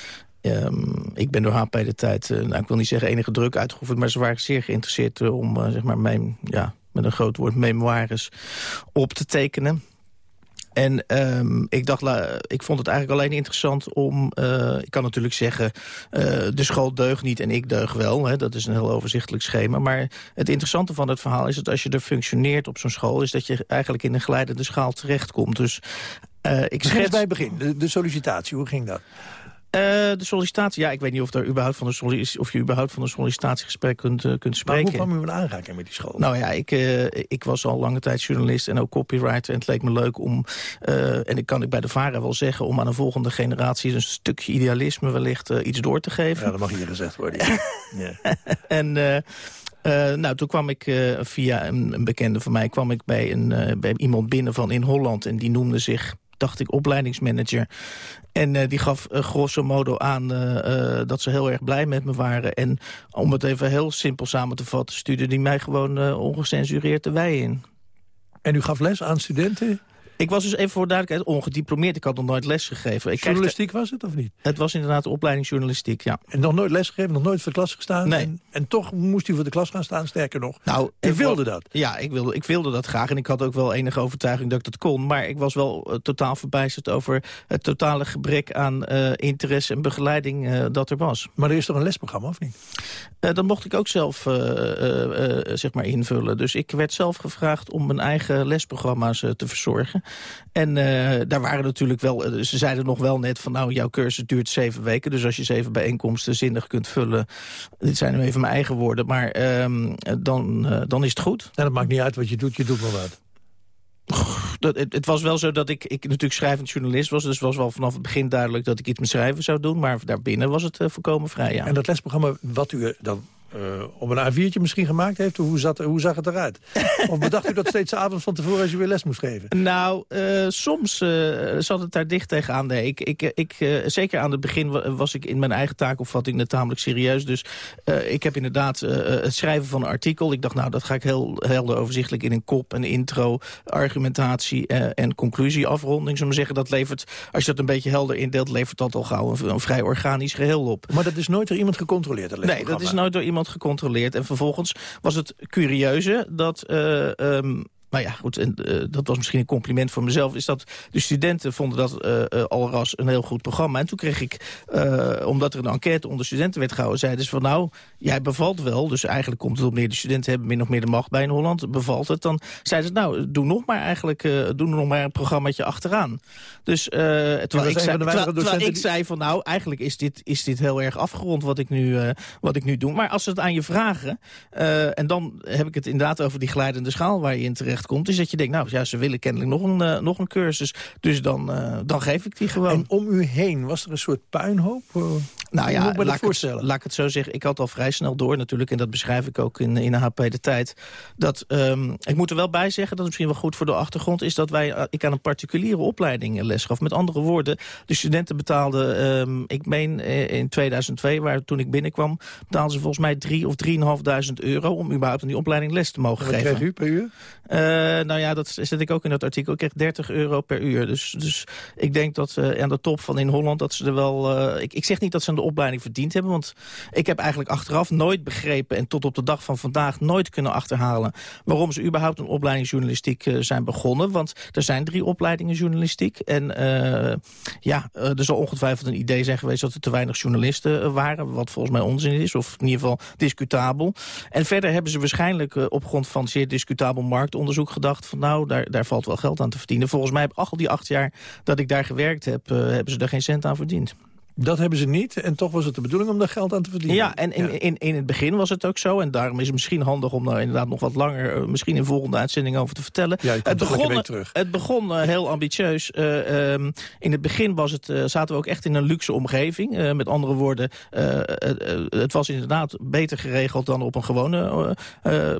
um, ik ben door HP de tijd, uh, nou, ik wil niet zeggen enige druk uitgeoefend... maar ze waren zeer geïnteresseerd uh, om uh, zeg maar mijn, ja, met een groot woord, memoires op te tekenen. En um, ik dacht, ik vond het eigenlijk alleen interessant om... Uh, ik kan natuurlijk zeggen, uh, de school deugt niet en ik deug wel. Hè, dat is een heel overzichtelijk schema. Maar het interessante van het verhaal is dat als je er functioneert op zo'n school... is dat je eigenlijk in een glijdende schaal terechtkomt. Dus uh, ik schets... bij het begin, de, de sollicitatie, hoe ging dat? Uh, de sollicitatie, ja, ik weet niet of, er überhaupt van een of je überhaupt van een sollicitatiegesprek kunt, uh, kunt spreken. Maar hoe kwam u in aanraking met die school? Nou ja, ik, uh, ik was al lange tijd journalist en ook copywriter. En het leek me leuk om, en ik kan ik bij de VARA wel zeggen... om aan een volgende generatie een stukje idealisme wellicht iets door te geven. Ja, dat mag hier gezegd worden. Ja. en... Uh, nou, toen kwam ik uh, via een, een, bekende van mij... kwam ik bij, een, uh, bij iemand binnen van in Holland. En die noemde zich dacht ik, opleidingsmanager. En uh, die gaf uh, grosso modo aan uh, dat ze heel erg blij met me waren. En om het even heel simpel samen te vatten... stuurde die mij gewoon ongecensureerd de wei in. En u gaf les aan studenten? Ik was dus even voor duidelijkheid ongediplomeerd. Ik had nog nooit les gegeven. Ik journalistiek was het of niet? Het was inderdaad de opleiding journalistiek, ja. En nog nooit les gegeven, nog nooit voor de klas gestaan? Nee. En, en toch moest u voor de klas gaan staan, sterker nog. Nou, u wilde dat? Ja, ik wilde, ik wilde dat graag. En ik had ook wel enige overtuiging dat ik dat kon. Maar ik was wel uh, totaal verbijsterd over het totale gebrek aan uh, interesse en begeleiding uh, dat er was. Maar er is toch een lesprogramma, of niet? dat mocht ik ook zelf zeg maar invullen. Dus ik werd zelf gevraagd om mijn eigen lesprogramma's te verzorgen. En uh, daar waren natuurlijk wel, ze zeiden nog wel net van nou jouw cursus duurt zeven weken. Dus als je zeven bijeenkomsten zinnig kunt vullen, dit zijn nu even mijn eigen woorden, maar um, dan, uh, dan is het goed. En dat maakt niet uit wat je doet, je doet wel wat. Dat, het, het, was wel zo dat ik, ik natuurlijk schrijvend journalist was. Dus het was wel vanaf het begin duidelijk dat ik iets met schrijven zou doen. Maar daarbinnen was het uh, voorkomen vrij, ja. En dat lesprogramma wat u dan uh, op een A4'tje misschien gemaakt heeft? Hoe, zat, hoe zag het eruit? of bedacht u dat steeds de avond van tevoren als je weer les moest geven? Nou, uh, soms uh, zat het daar dicht tegenaan. Nee, ik, ik, ik, zeker aan het begin was ik in mijn eigen taakopvatting tamelijk serieus. Dus ik heb inderdaad het schrijven van een artikel. Ik dacht, nou, dat ga ik heel helder overzichtelijk in een kop, een intro, argumentatie en conclusieafronding. Zullen we zeggen, dat levert, als je dat een beetje helder indeelt, levert dat al gauw een, een vrij organisch geheel op. Maar dat is nooit door iemand gecontroleerd, dat Nee, dat is nooit door iemand gecontroleerd. En vervolgens was het curieuze dat uh, um, nou ja, goed, en, uh, dat was misschien een compliment voor mezelf... is dat de studenten vonden dat uh, uh, Alras een heel goed programma. En toen kreeg ik, omdat er een enquête onder studenten werd gehouden... zeiden ze van nou, jij bevalt wel. Dus eigenlijk komt het op neer, de studenten hebben min of meer de macht bij in Holland. Bevalt het, dan zeiden ze nou, doe nog maar eigenlijk doe nog maar een programmaatje achteraan. Dus terwijl, ik zei, terwijl, terwijl ik zei van nou, eigenlijk is dit, is dit heel erg afgerond wat ik nu, wat ik nu doe. Maar als ze het aan je vragen, en dan heb ik het inderdaad over die glijdende schaal waar je in terecht komt... is dat je denkt, nou ja, ze willen kennelijk nog een, uh, nog een cursus. Dus dan, uh, dan geef ik die gewoon. En om u heen, was er een soort puinhoop? Nou ja, laat ik, het, laat ik het zo zeggen. Ik had al vrij snel door natuurlijk, en dat beschrijf ik ook in, in HP De Tijd. Dat, um, ik moet er wel bij zeggen, dat is misschien wel goed voor de achtergrond... is dat wij, uh, ik aan een particuliere opleiding les gaf. Met andere woorden, de studenten betaalden, um, ik meen in 2002, waar toen ik binnenkwam... betaalden ze volgens mij 3 of 3.500 euro om überhaupt aan die opleiding les te mogen Wat geven. Wat kreeg u per uur? Uh, nou ja, dat zet ik ook in dat artikel. Ik kreeg 30 euro per uur. Dus, dus ik denk dat uh, aan de top van in Holland... dat ze er wel. Uh, ik, ik zeg niet dat ze aan de opleiding verdiend hebben. Want ik heb eigenlijk achteraf nooit begrepen... en tot op de dag van vandaag nooit kunnen achterhalen... waarom ze überhaupt een opleiding journalistiek uh, zijn begonnen. Want er zijn drie opleidingen journalistiek. En ja, er zal ongetwijfeld een idee zijn geweest... dat er te weinig journalisten waren. Wat volgens mij onzin is. Of in ieder geval discutabel. En verder hebben ze waarschijnlijk op grond van zeer discutabel marktonderzoek gedacht... van nou, daar, daar valt wel geld aan te verdienen. Volgens mij heb al die acht jaar dat ik daar gewerkt heb... Hebben ze er geen cent aan verdiend. Dat hebben ze niet en toch was het de bedoeling om daar geld aan te verdienen. Ja, en in, ja. in, in het begin was het ook zo. En daarom is het misschien handig om daar inderdaad nog wat langer... Uh, misschien in volgende uitzending over te vertellen. Ja, het, begon, terug. het begon uh, heel ambitieus. Uh, um, in het begin was het, zaten we ook echt in een luxe omgeving. met andere woorden, het was inderdaad beter geregeld dan op een gewone...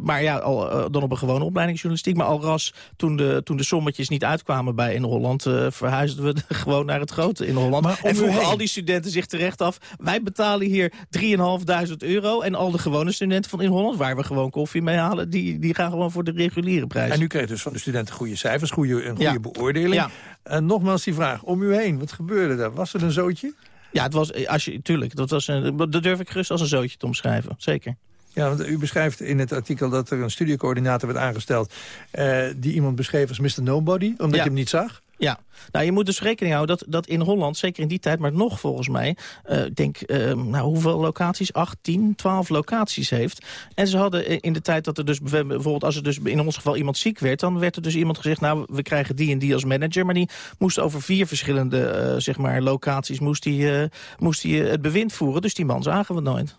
maar ja, al, dan op een gewone opleiding journalistiek. Maar al ras, toen de, toen de sommetjes niet uitkwamen bij in Holland... verhuisden we gewoon naar het grote in Holland. En vroegen al die studenten studenten zich terecht af. Wij betalen hier 3.500 euro. En al de gewone studenten van in Holland, waar we gewoon koffie mee halen... die, die gaan gewoon voor de reguliere prijs. En u kreeg dus van de studenten goede cijfers, goede, een goede Ja. beoordeling. Ja. En nogmaals die vraag, om u heen, wat gebeurde daar? Was er een zootje? Ja, het was, als je, tuurlijk, dat, was een, dat durf ik gerust als een zootje te omschrijven. Zeker. Ja, want u beschrijft in het artikel dat er een studiecoördinator werd aangesteld... eh, die iemand beschreef als Mr. Nobody, omdat Ja. je hem niet zag. Ja, nou je moet dus rekening houden dat, dat in Holland, zeker in die tijd, maar nog volgens mij, eh, ik denk, eh, nou hoeveel locaties? 8, 10, 12 locaties heeft. En ze hadden in de tijd dat er dus bijvoorbeeld, als er dus in ons geval iemand ziek werd, dan werd er dus iemand gezegd, nou we krijgen die en die als manager, maar die moest over vier verschillende, eh, zeg maar, locaties, moest die, eh, moest die eh, het bewind voeren. Dus die man zagen we nooit.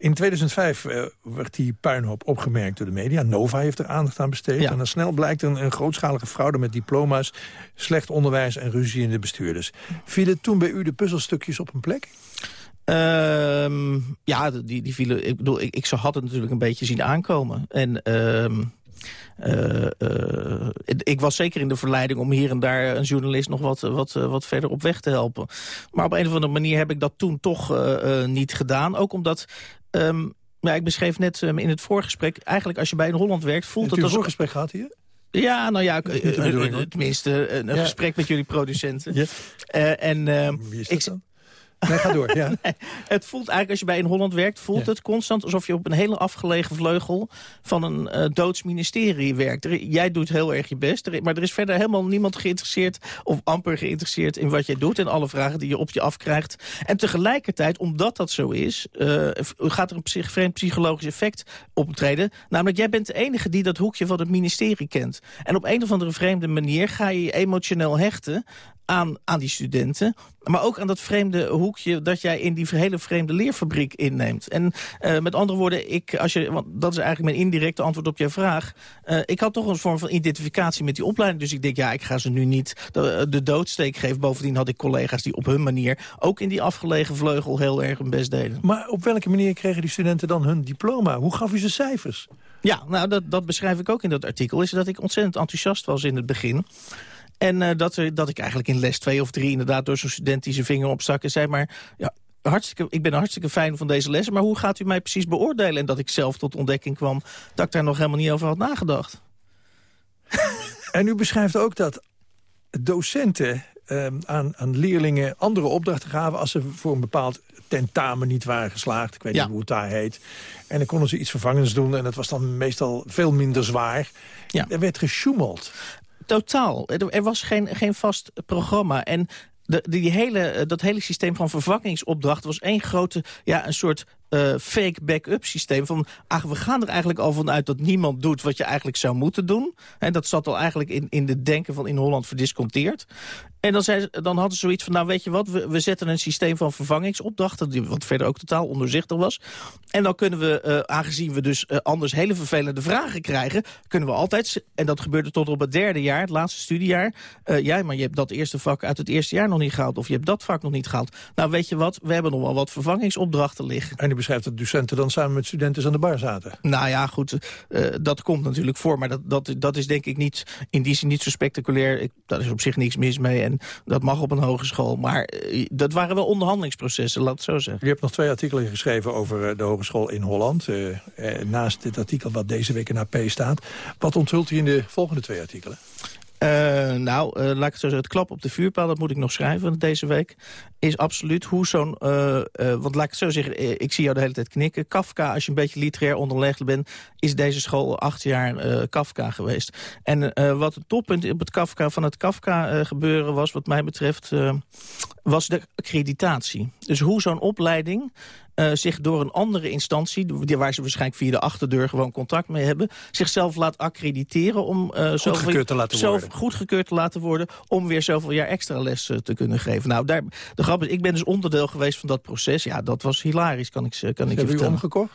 In 2005 eh, werd die puinhoop opgemerkt door de media. Nova heeft er aandacht aan besteed. En dan snel blijkt een, een grootschalige fraude met diploma's... slecht onderwijs en ruzie in de bestuurders. Vielen toen bij u de puzzelstukjes op een plek? Ehm, ja, die, die vielen. Ik bedoel, ik, ik had het natuurlijk een beetje zien aankomen. En ehm, eh, eh, ik was zeker in de verleiding om hier en daar een journalist nog wat, wat, eh, wat verder op weg te helpen. Maar op een of andere manier heb ik dat toen toch niet gedaan. Ook omdat. ehm, ja, ik beschreef net ehm, in het voorgesprek... eigenlijk als je bij een Holland werkt, voelt het u een als... voorgesprek gehad hier? Ja, nou ja, tenminste een, Ja. gesprek met jullie producenten. Eh, en, ehm, Wie is ik, dan? Nee, ga door, ja. Nee, het voelt eigenlijk, als je bij een Holland werkt... voelt het constant alsof je op een hele afgelegen vleugel... van een eh doodsministerie werkt. Er- jij doet heel erg je best, er- maar er is verder helemaal niemand geïnteresseerd... of amper geïnteresseerd in wat jij doet... en alle vragen die je op je afkrijgt. En tegelijkertijd, omdat dat zo is... eh, gaat er een psych- vreemd psychologisch effect optreden. Namelijk, jij bent de enige die dat hoekje van het ministerie kent. En op een of andere vreemde manier ga je je emotioneel hechten aan, aan die studenten. Maar ook aan dat vreemde hoekje dat jij in die hele vreemde leerfabriek inneemt. En eh, met andere woorden, ik, als je, want dat is eigenlijk mijn indirecte antwoord op jouw vraag. Eh, ik had toch een vorm van identificatie met die opleiding. Dus ik denk, ja, ik ga ze nu niet de, de doodsteek geven. Bovendien had ik collega's die op hun manier ook in die afgelegen vleugel heel erg hun best deden. Maar op welke manier kregen die studenten dan hun diploma? Hoe gaf u ze cijfers? Ja, nou, dat, dat beschrijf ik ook in dat artikel. Is dat ik ontzettend enthousiast was in het begin. En eh, dat, dat ik eigenlijk in les twee of drie inderdaad door zo'n student die zijn vinger opstak en zei maar... Ja, Hartstikke, ik ben hartstikke fijn van deze lessen, maar hoe gaat u mij precies beoordelen? En dat ik zelf tot ontdekking kwam dat ik daar nog helemaal niet over had nagedacht. En u beschrijft ook dat docenten ehm, aan, aan leerlingen andere opdrachten gaven... als ze voor een bepaald tentamen niet waren geslaagd. Ik weet Ja. niet hoe het daar heet. En dan konden ze iets vervangends doen. En dat was dan meestal veel minder zwaar. Ja. Er werd gesjoemeld. Totaal. Er, was geen, geen vast programma. En de, die hele, eh, dat hele systeem van vervangingsopdrachten was één grote, ja, een soort eh, fake backup systeem. Van, ach, we gaan er eigenlijk al vanuit dat niemand doet wat je eigenlijk zou moeten doen. En dat zat al eigenlijk in, in de denken van in Holland verdisconteerd. En dan, zei, ze- dan hadden ze zoiets van, nou weet je wat, we, we zetten een systeem van vervangingsopdrachten, die, wat verder ook totaal ondoorzichtig was. En dan kunnen we, eh, aangezien we dus eh, anders hele vervelende vragen krijgen, kunnen we altijd, en dat gebeurde tot op het derde jaar, het laatste studiejaar, eh, ja, maar je hebt dat eerste vak uit het eerste jaar nog niet gehaald, of je hebt dat vak nog niet gehaald. Nou weet je wat, we hebben nog wel wat vervangingsopdrachten liggen. En die beschrijft dat docenten dan samen met studenten aan de bar zaten. Nou ja, goed, dat komt natuurlijk voor. Maar dat, dat, dat is denk ik niet, in die zin niet zo spectaculair. Ik, daar is op zich niks mis mee en dat mag op een hogeschool. Maar eh, dat waren wel onderhandelingsprocessen, laat het zo zeggen. Je hebt nog twee artikelen geschreven over eh, de hogeschool in Holland. eh, naast dit artikel wat deze week in AP staat. Wat onthult u in de volgende twee artikelen? Eh, nou, eh, laat ik het zo zeggen, het klap op de vuurpijl, dat moet ik nog schrijven deze week, is absoluut hoe zo'n, eh, want laat ik het zo zeggen, ik zie jou de hele tijd knikken. Kafka, als je een beetje literair onderlegd bent, is deze school acht jaar Kafka geweest. En wat het toppunt op het Kafka, van het Kafka gebeuren was, wat mij betreft, was de accreditatie. Dus hoe zo'n opleiding eh, zich door een andere instantie... Waar ze waarschijnlijk via de achterdeur gewoon contact mee hebben... zichzelf laat accrediteren om... zoveel- Goedgekeurd te laten worden. goedgekeurd te laten worden... om weer zoveel jaar extra les eh, te kunnen geven. Nou, daar, de grap is, ik ben dus onderdeel geweest van dat proces. Ja, dat was hilarisch, kan ik, ze- kan ik je Hebben vertellen. omgekocht?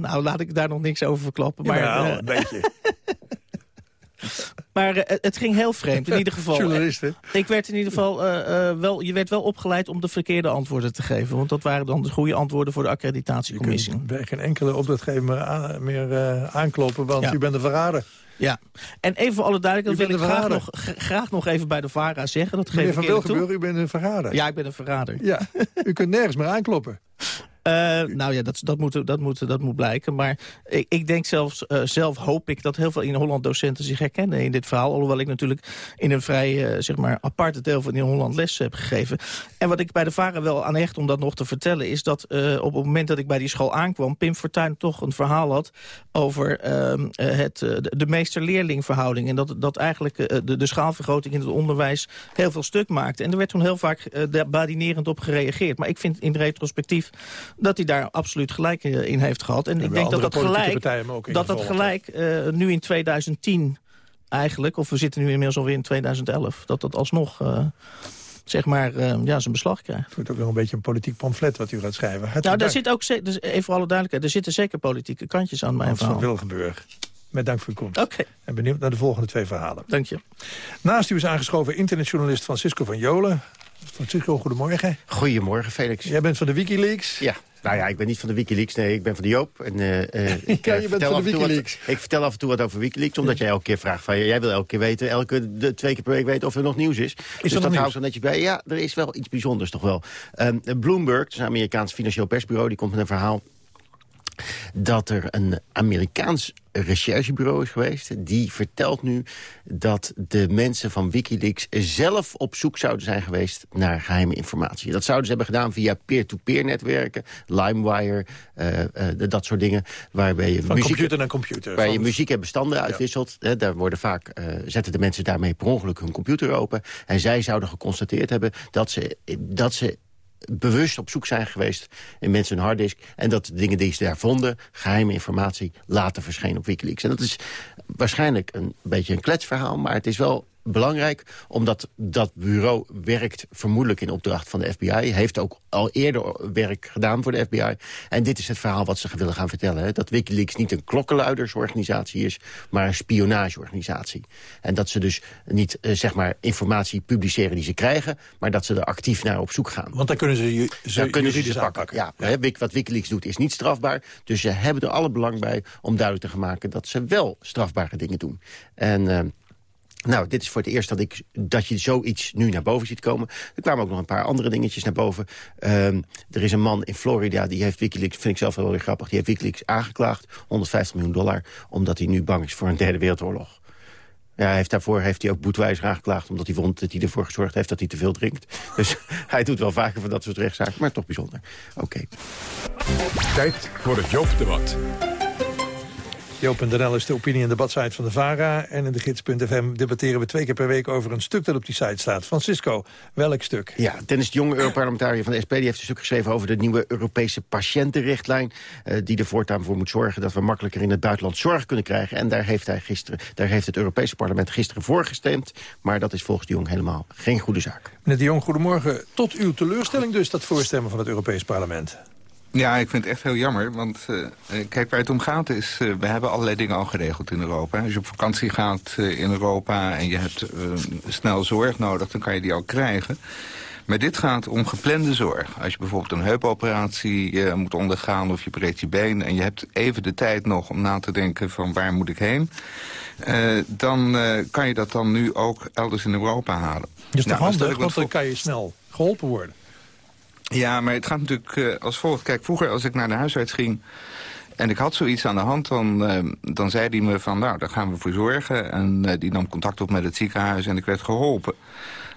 Nou, laat ik daar nog niks over verklappen. Maar, eh, een beetje. maar eh, het ging heel vreemd, in ieder geval. Journalist, hè? Ik werd in ieder geval eh, eh, wel, je werd wel opgeleid om de verkeerde antwoorden te geven. Want dat waren dan de goede antwoorden voor de accreditatiecommissie. Bij geen enkele opdrachtgever meer, aan- meer eh, aankloppen, want Ja. u bent een verrader. Ja, en even voor alle duidelijkheid, dat wil ik graag nog, gra- graag nog even bij de VARA zeggen. Dat geef Meneer Van. Wilgenburg, u bent een verrader. Ja, ik ben een verrader. Ja, u kunt nergens meer aankloppen. Eh, nou ja, dat, dat, moet, dat, moet, dat moet blijken. Maar ik, ik denk zelfs, eh, zelf hoop ik dat heel veel in Holland docenten zich herkennen in dit verhaal. Alhoewel ik natuurlijk in een vrij eh, zeg maar, aparte deel van in Holland les heb gegeven. En wat ik bij de varen wel aan hecht om dat nog te vertellen... is dat op het moment dat ik bij die school aankwam... Pim Fortuyn toch een verhaal had over ehm, eh, het, de, meester-leerling verhouding. En dat, dat eigenlijk de, de schaalvergroting in het onderwijs heel veel stuk maakte. En er werd toen heel vaak badinerend op gereageerd. Maar ik vind in retrospectief dat hij daar absoluut gelijk eh, in heeft gehad. En ik denk dat dat gelijk, dat dat gelijk eh, nu in 2010 eigenlijk, of we zitten nu inmiddels alweer in 2011... dat dat alsnog, eh, zeg maar, ja, zijn beslag krijgt. Het wordt ook nog een beetje een politiek pamflet wat u gaat schrijven. Nou, daar zit ook, dus even voor alle duidelijkheid... er zitten zeker politieke kantjes aan mijn Hans van. Wilgenburg. Met dank voor uw komst. Oké. En benieuwd naar de volgende twee verhalen. Dank je. Naast u is aangeschoven internetjournalist Francisco van Jolen. Francisco, goedemorgen. Goedemorgen, Felix. Jij bent van de Wikileaks. Ja, nou ja, ik ben niet van de Wikileaks. Nee, ik ben van de Joop. En, eh, eh, ik, Ja, eh, je bent vertel van af de en toe wat- Wikileaks. ik vertel af en toe wat over Wikileaks, omdat jij elke keer vraagt van... jij wil elke keer weten, elke de, twee keer per week weten of er nog nieuws is. dus nog dat nieuws? houdt zo netjes bij. Ja, er is wel iets bijzonders toch wel. Ehm, Bloomberg, dat is een Amerikaans financieel persbureau... die komt met een verhaal dat er een Amerikaans recherchebureau is geweest. Die vertelt nu dat de mensen van Wikileaks zelf op zoek zouden zijn geweest naar geheime informatie. Dat zouden ze hebben gedaan via peer-to-peer netwerken, LimeWire, eh, eh, dat soort dingen. Waarbij je Van muziek, computer naar computer. Waar Van- je muziek en bestanden uitwisselt. Hè, daar worden vaak, eh, zetten de mensen daarmee per ongeluk hun computer open. En zij zouden geconstateerd hebben dat ze, dat ze bewust op zoek zijn geweest in mensen hun harddisk... en dat de dingen die ze daar vonden, geheime informatie... later verscheen op Wikileaks. En dat is waarschijnlijk een beetje een kletsverhaal... maar het is wel belangrijk, omdat dat bureau werkt vermoedelijk in opdracht van de FBI. Heeft ook al eerder werk gedaan voor de FBI. En dit is het verhaal wat ze willen gaan vertellen. Hè? Dat Wikileaks niet een klokkenluidersorganisatie is, maar een spionageorganisatie. En dat ze dus niet eh, zeg maar informatie publiceren die ze krijgen, maar dat ze er actief naar op zoek gaan. Want dan kunnen ze, ze Dan kunnen ze pakken. Ja, hè, wat Wikileaks doet is niet strafbaar. Dus ze hebben er alle belang bij om duidelijk te gaan maken... dat ze wel strafbare dingen doen. En... eh, nou, dit is voor het eerst dat, ik, dat je zoiets nu naar boven ziet komen. Er kwamen ook nog een paar andere dingetjes naar boven. Ehm, er is een man in Florida, die heeft Wikileaks, vind ik zelf wel weer grappig... die heeft Wikileaks aangeklaagd, 150 miljoen dollar... omdat hij nu bang is voor een derde wereldoorlog. Ja, heeft daarvoor heeft hij ook boetwijzer aangeklaagd... omdat hij vond dat hij ervoor gezorgd heeft dat hij te veel drinkt. Dus hij doet wel vaker van dat soort rechtszaken, maar toch bijzonder. Oké. Tijd voor het Joop-debat. Joop.nl is de opinie- en debatsite van de VARA. En in de gids.fm debatteren we twee keer per week over een stuk dat op die site staat. Francisco, welk stuk? Ja, Dennis de Jong, Europarlementariër van de SP... die heeft een stuk geschreven over de nieuwe Europese patiëntenrichtlijn... Uh, die er voortaan voor moet zorgen dat we makkelijker in het buitenland zorg kunnen krijgen. En daar heeft, hij gisteren, daar heeft het Europese parlement gisteren voor gestemd. Maar dat is volgens de Jong helemaal geen goede zaak. Meneer de Jong, goedemorgen. Tot uw teleurstelling dus, dat voorstemmen van het Europees parlement. Ja, ik vind het echt heel jammer. Want uh, kijk, waar het om gaat is... Uh, we hebben allerlei dingen al geregeld in Europa. Als je op vakantie gaat uh, in Europa en je hebt snel zorg nodig... dan kan je die al krijgen. Maar dit gaat om geplande zorg. Als je bijvoorbeeld een heupoperatie moet ondergaan... of je breekt je been en je hebt even de tijd nog om na te denken... van waar moet ik heen... dan kan je dat dan nu ook elders in Europa halen. Dat is nou, toch handig, want dan kan je snel geholpen worden. Ja, maar het gaat natuurlijk uh, als volgt. Kijk, vroeger als ik naar de huisarts ging... en ik had zoiets aan de hand, dan, uh, dan zei hij me van... nou, daar gaan we voor zorgen. En uh, die nam contact op met het ziekenhuis en ik werd geholpen.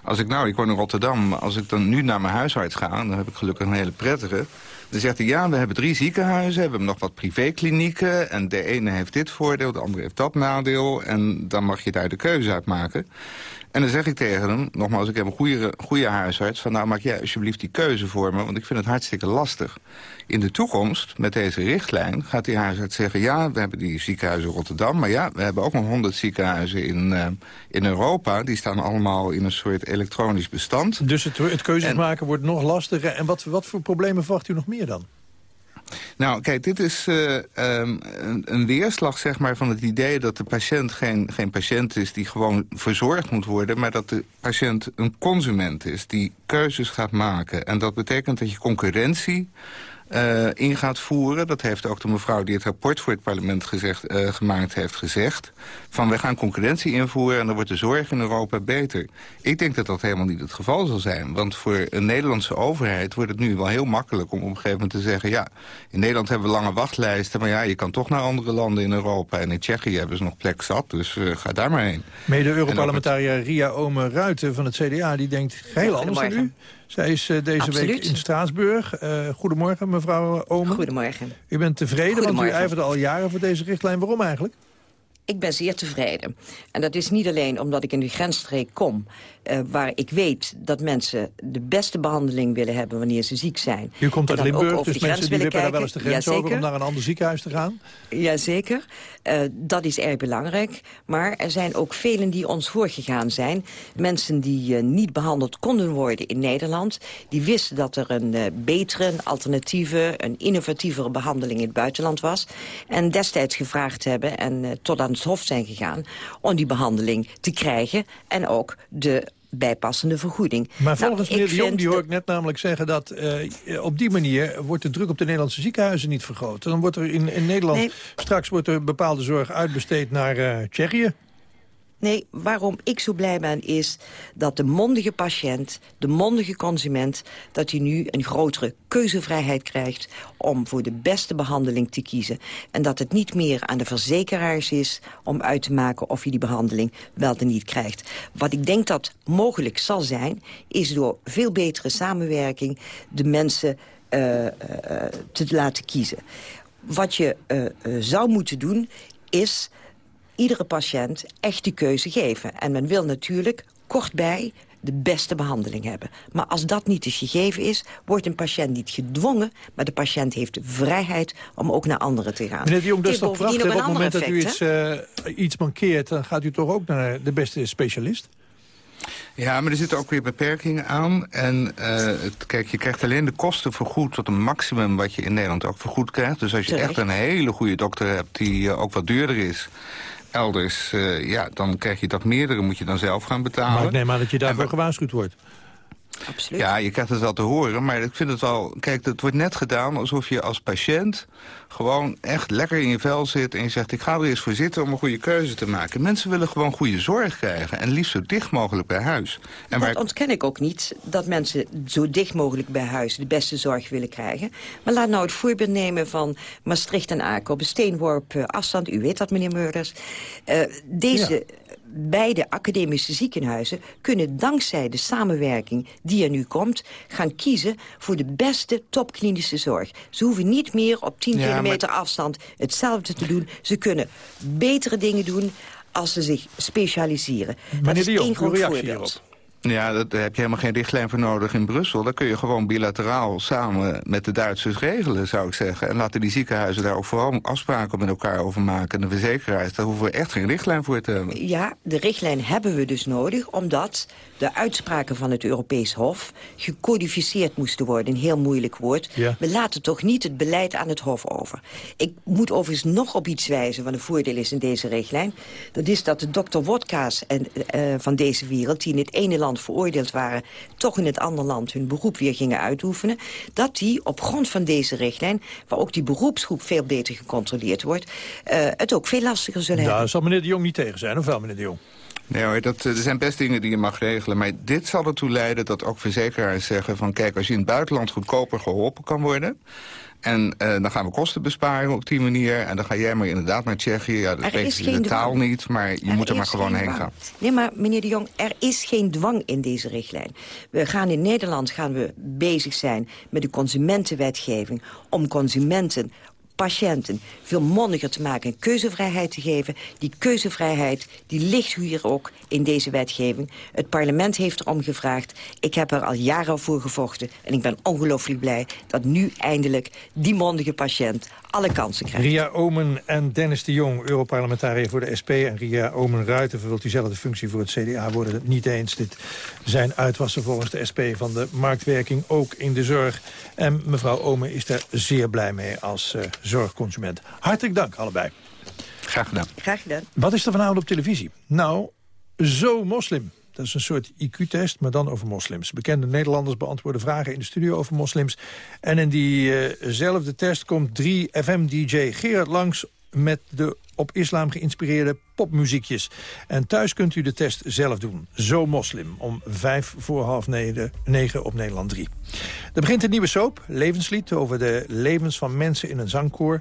Als ik nou, ik woon in Rotterdam... als ik dan nu naar mijn huisarts ga... dan heb ik gelukkig een hele prettige... Dan zegt hij, ja, we hebben drie ziekenhuizen, we hebben nog wat privéklinieken... en de ene heeft dit voordeel, de andere heeft dat nadeel... en dan mag je daar de keuze uit maken. En dan zeg ik tegen hem, nogmaals, ik heb een goede, goede huisarts... van nou maak jij alsjeblieft die keuze voor me, want ik vind het hartstikke lastig. In de toekomst, met deze richtlijn, gaat die huisarts zeggen... ja, we hebben die ziekenhuizen in Rotterdam... maar ja, we hebben ook nog honderd ziekenhuizen in, uh, in Europa. Die staan allemaal in een soort elektronisch bestand. Dus het, het keuzes en, maken wordt nog lastiger. En wat, wat voor problemen verwacht u nog meer dan? Nou, kijk, dit is uh, um, een, een, weerslag zeg maar, van het idee dat de patiënt geen, geen patiënt is... die gewoon verzorgd moet worden, maar dat de patiënt een consument is... die keuzes gaat maken. En dat betekent dat je concurrentie uh, in gaat voeren. Dat heeft ook de mevrouw die het rapport voor het parlement gezegd, uh, gemaakt heeft gezegd. Van we gaan concurrentie invoeren en dan wordt de zorg in Europa beter. Ik denk dat dat helemaal niet het geval zal zijn. Want voor een Nederlandse overheid wordt het nu wel heel makkelijk om op een gegeven moment te zeggen... ja, in Nederland hebben we lange wachtlijsten, maar ja, je kan toch naar andere landen in Europa. En in Tsjechië hebben ze nog plek zat, dus uh, ga daar maar heen. Mede-Europarlementariër Ria Ome Ruiten van het CDA, die denkt heel anders dan u. Zij is uh, deze Absoluut. week in Straatsburg. Uh, goedemorgen, mevrouw Omen. Goedemorgen. U bent tevreden, want u ijvert al jaren voor deze richtlijn. Waarom eigenlijk? Ik ben zeer tevreden. En dat is niet alleen omdat ik in de grensstreek kom... Uh, waar ik weet dat mensen de beste behandeling willen hebben wanneer ze ziek zijn. U komt uit Limburg, dus mensen die wippen daar wel eens de grens over om naar een ander ziekenhuis te gaan? Jazeker, uh, dat is erg belangrijk. Maar er zijn ook velen die ons voorgegaan zijn. Mensen die uh, niet behandeld konden worden in Nederland. Die wisten dat er een betere, een alternatieve, een innovatievere behandeling in het buitenland was. En destijds gevraagd hebben en tot aan het hof zijn gegaan... om die behandeling te krijgen en ook de bijpassende vergoeding. Maar volgens nou, meneer de Jong, die hoor ik net namelijk zeggen... dat uh, op die manier wordt de druk op de Nederlandse ziekenhuizen niet vergroot. Dan wordt er in, in Nederland nee. straks wordt er bepaalde zorg uitbesteed naar uh, Tsjechië. Nee, waarom ik zo blij ben is dat de mondige patiënt, de mondige consument... dat hij nu een grotere keuzevrijheid krijgt om voor de beste behandeling te kiezen. En dat het niet meer aan de verzekeraars is om uit te maken of je die behandeling wel of niet krijgt. Wat ik denk dat mogelijk zal zijn, is door veel betere samenwerking de mensen uh, uh, te laten kiezen. Wat je zou moeten doen is iedere patiënt echt die keuze geven. En men wil natuurlijk kort bij de beste behandeling hebben. Maar als dat niet eens gegeven is, wordt een patiënt niet gedwongen... maar de patiënt heeft de vrijheid om ook naar anderen te gaan. Meneer de Jong, dat is toch prachtig? Op het moment effect, dat u iets, uh, iets mankeert... dan gaat u toch ook naar de beste specialist? Ja, maar er zitten ook weer beperkingen aan. En uh, het, kijk, je krijgt alleen de kosten vergoed tot een maximum wat je in Nederland ook vergoed krijgt. Dus als je Terecht. echt een hele goede dokter hebt die uh, ook wat duurder is elders, uh, ja, dan krijg je dat meerdere, moet je dan zelf gaan betalen. Maar ik neem aan dat je daarvoor gewaarschuwd wordt. Absoluut. Ja, je krijgt het wel te horen, maar ik vind het wel... Kijk, het wordt net gedaan alsof je als patiënt gewoon echt lekker in je vel zit... en je zegt, ik ga er eens voor zitten om een goede keuze te maken. Mensen willen gewoon goede zorg krijgen en liefst zo dicht mogelijk bij huis. En dat waar... ontken ik ook niet, dat mensen zo dicht mogelijk bij huis... de beste zorg willen krijgen. Maar laat nou het voorbeeld nemen van Maastricht en Aken... op een steenworp afstand, u weet dat, meneer Meurders. Uh, deze... Ja beide academische ziekenhuizen kunnen dankzij de samenwerking die er nu komt... gaan kiezen voor de beste topklinische zorg. Ze hoeven niet meer op 10 Ja, kilometer afstand hetzelfde te doen. Ze kunnen betere dingen doen als ze zich specialiseren. Dat Meneer is de Jong, één groot voorbeeld. Ja, daar heb je helemaal geen richtlijn voor nodig in Brussel. Dat kun je gewoon bilateraal samen met de Duitsers regelen, zou ik zeggen. En laten die ziekenhuizen daar ook vooral afspraken met elkaar over maken. En de verzekeraars, daar hoeven we echt geen richtlijn voor te hebben. Ja, de richtlijn hebben we dus nodig... omdat de uitspraken van het Europees Hof gecodificeerd moesten worden. Een heel moeilijk woord. Ja. We laten toch niet het beleid aan het Hof over. Ik moet overigens nog op iets wijzen wat een voordeel is in deze richtlijn. Dat is dat de dokter Wodka's en, eh, van deze wereld... die in het ene land veroordeeld waren... toch in het andere land hun beroep weer gingen uitoefenen... dat die op grond van deze richtlijn... waar ook die beroepsgroep veel beter gecontroleerd wordt... eh, het ook veel lastiger zullen hebben. Daar zal meneer de Jong niet tegen zijn, of wel, meneer de Jong? Nee hoor, dat, eh, er zijn best dingen die je mag regelen. Maar dit zal ertoe leiden dat ook verzekeraars zeggen van... kijk, als je in het buitenland goedkoper geholpen kan worden... En eh, dan gaan we kosten besparen op die manier. En dan ga jij maar inderdaad naar Tsjechië. Ja, Er spreken is ze de geen taal dwang. niet, maar je Er moet er maar gewoon heen dwang. gaan. Nee, maar meneer de Jong, er is geen dwang in deze richtlijn. We gaan in Nederland gaan we bezig zijn met de consumentenwetgeving... om consumenten patiënten veel mondiger te maken en keuzevrijheid te geven. Die keuzevrijheid die ligt hier ook in deze wetgeving. Het parlement heeft erom gevraagd. Ik heb er al jaren voor gevochten. En ik ben ongelooflijk blij dat nu eindelijk die mondige patiënt alle kansen krijgt. Ria Omen en Dennis de Jong, Europarlementariër voor de SP... en Ria Omen-Ruiten vervult diezelfde functie voor het CDA... worden het niet eens. Dit zijn uitwassen volgens de SP van de marktwerking, ook in de zorg. En mevrouw Omen is daar zeer blij mee als eh, zorgconsument. Hartelijk dank, allebei. Graag gedaan. Graag gedaan. Wat is er vanavond op televisie? Nou, Zo Moslim. Dat is een soort IQ-test, maar dan over moslims. Bekende Nederlanders beantwoorden vragen in de studio over moslims. En in diezelfde test komt 3FM-dj Gerard langs... met de op islam geïnspireerde popmuziekjes. En thuis kunt u de test zelf doen. Zo Moslim, om vijf voor half negen, negen op Nederland 3. Er begint een nieuwe soap, Levenslied... over de levens van mensen in een zangkoor.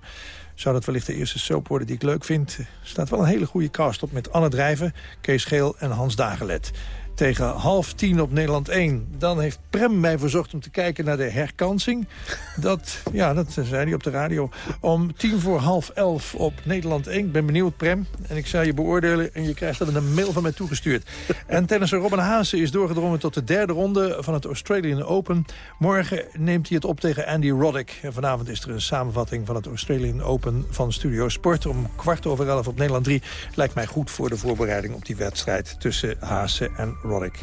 Zou dat wellicht de eerste soap worden die ik leuk vind? Er staat wel een hele goede cast op met Anne Drijven, Kees Geel en Hans Dagelet. Tegen half tien op Nederland 1. Dan heeft Prem mij verzocht om te kijken naar de herkansing. Dat, ja, dat zei hij op de radio. Om tien voor half elf op Nederland 1. Ik ben benieuwd, Prem. En ik zou je beoordelen en je krijgt dat in een mail van mij toegestuurd. En tennisser Robin Haase is doorgedrongen tot de derde ronde van het Australian Open. Morgen neemt hij het op tegen Andy Roddick. En vanavond is er een samenvatting van het Australian Open van Studio Sport. Om kwart over elf op Nederland 3. Lijkt mij goed voor de voorbereiding op die wedstrijd tussen Haase en Roddick.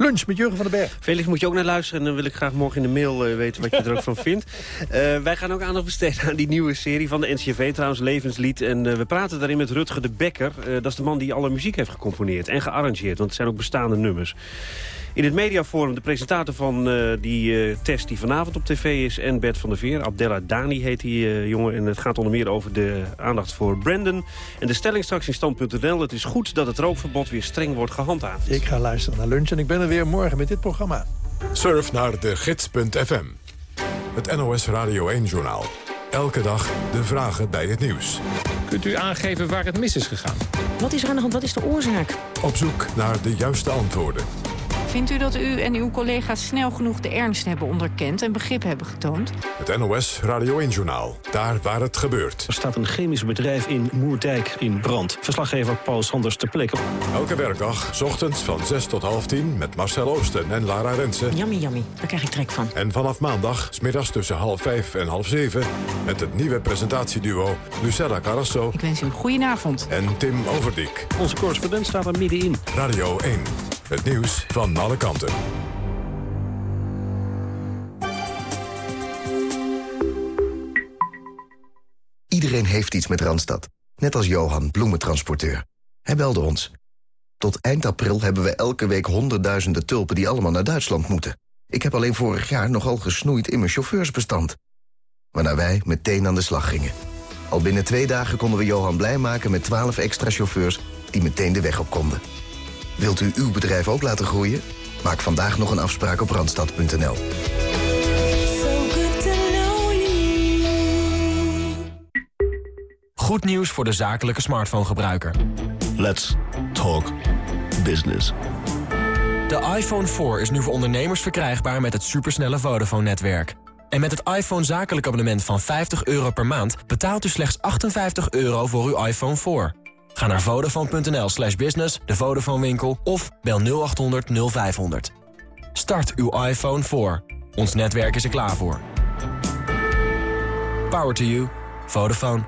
Lunch met Jurgen van den Berg. Felix moet je ook naar luisteren en dan wil ik graag morgen in de mail eh, weten wat je er ook van vindt. Eh, wij gaan ook aandacht besteden aan die nieuwe serie van de NCV, trouwens Levenslied. En eh, we praten daarin met Rutger de Bekker. Dat is de man die alle muziek heeft gecomponeerd en gearrangeerd, want het zijn ook bestaande nummers. In het mediaforum de presentator van eh, die eh, test die vanavond op tv is... en Bert van der Veer. Abdella Dani heet die eh, jongen. En het gaat onder meer over de aandacht voor Brandon. En de stelling straks in stand.nl. Het is goed dat het rookverbod weer streng wordt gehandhaafd. Ik ga luisteren naar lunch en ik ben er weer morgen met dit programma. Surf naar de gids.fm. Het NOS Radio 1-journaal. Elke dag de vragen bij het nieuws. Kunt u aangeven waar het mis is gegaan? Wat is er aan de hand? Wat is de oorzaak? Op zoek naar de juiste antwoorden. Vindt u dat u en uw collega's snel genoeg de ernst hebben onderkend en begrip hebben getoond? Het NOS Radio 1-journaal. Daar waar het gebeurt. Er staat een chemisch bedrijf in Moerdijk in brand. Verslaggever Paul Sanders ter plekke. Elke werkdag, 's ochtends van 6 tot half 10... met Marcel Oosten en Lara Rensen. Yummy, yummy. Daar krijg ik trek van. En vanaf maandag, 's middags tussen half 5 en half 7... met het nieuwe presentatieduo Lucella Carrasso... Ik wens u een goedenavond. en Tim Overdiek. Onze correspondent staat er middenin. Radio 1. Het nieuws van alle kanten. Iedereen heeft iets met Randstad. Net als Johan, bloementransporteur. Hij belde ons. Tot eind april hebben we elke week honderdduizenden tulpen... die allemaal naar Duitsland moeten. Ik heb alleen vorig jaar nogal gesnoeid in mijn chauffeursbestand. Waarna wij meteen aan de slag gingen. Al binnen twee dagen konden we Johan blij maken met 12 extra chauffeurs... die meteen de weg op konden. Wilt u uw bedrijf ook laten groeien? Maak vandaag nog een afspraak op Randstad.nl. Goed nieuws voor de zakelijke smartphone-gebruiker. Let's Talk Business. De iPhone 4 is nu voor ondernemers verkrijgbaar met het supersnelle Vodafone-netwerk. En met het iPhone zakelijk abonnement van 50 euro per maand... betaalt u slechts 58 euro voor uw iPhone 4. Ga naar vodafone.nl slash business, de Vodafone winkel... of bel 0800 0500. Start uw iPhone 4. Ons netwerk is er klaar voor. Power to you. Vodafone.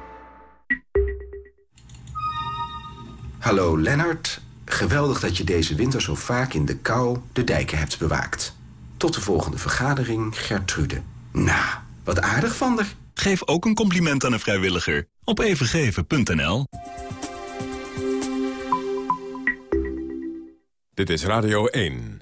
Hallo Lennart. Geweldig dat je deze winter zo vaak in de kou de dijken hebt bewaakt. Tot de volgende vergadering, Gertrude. Nou, wat aardig van haar. Geef ook een compliment aan een vrijwilliger op evengeven.nl. Dit is Radio 1.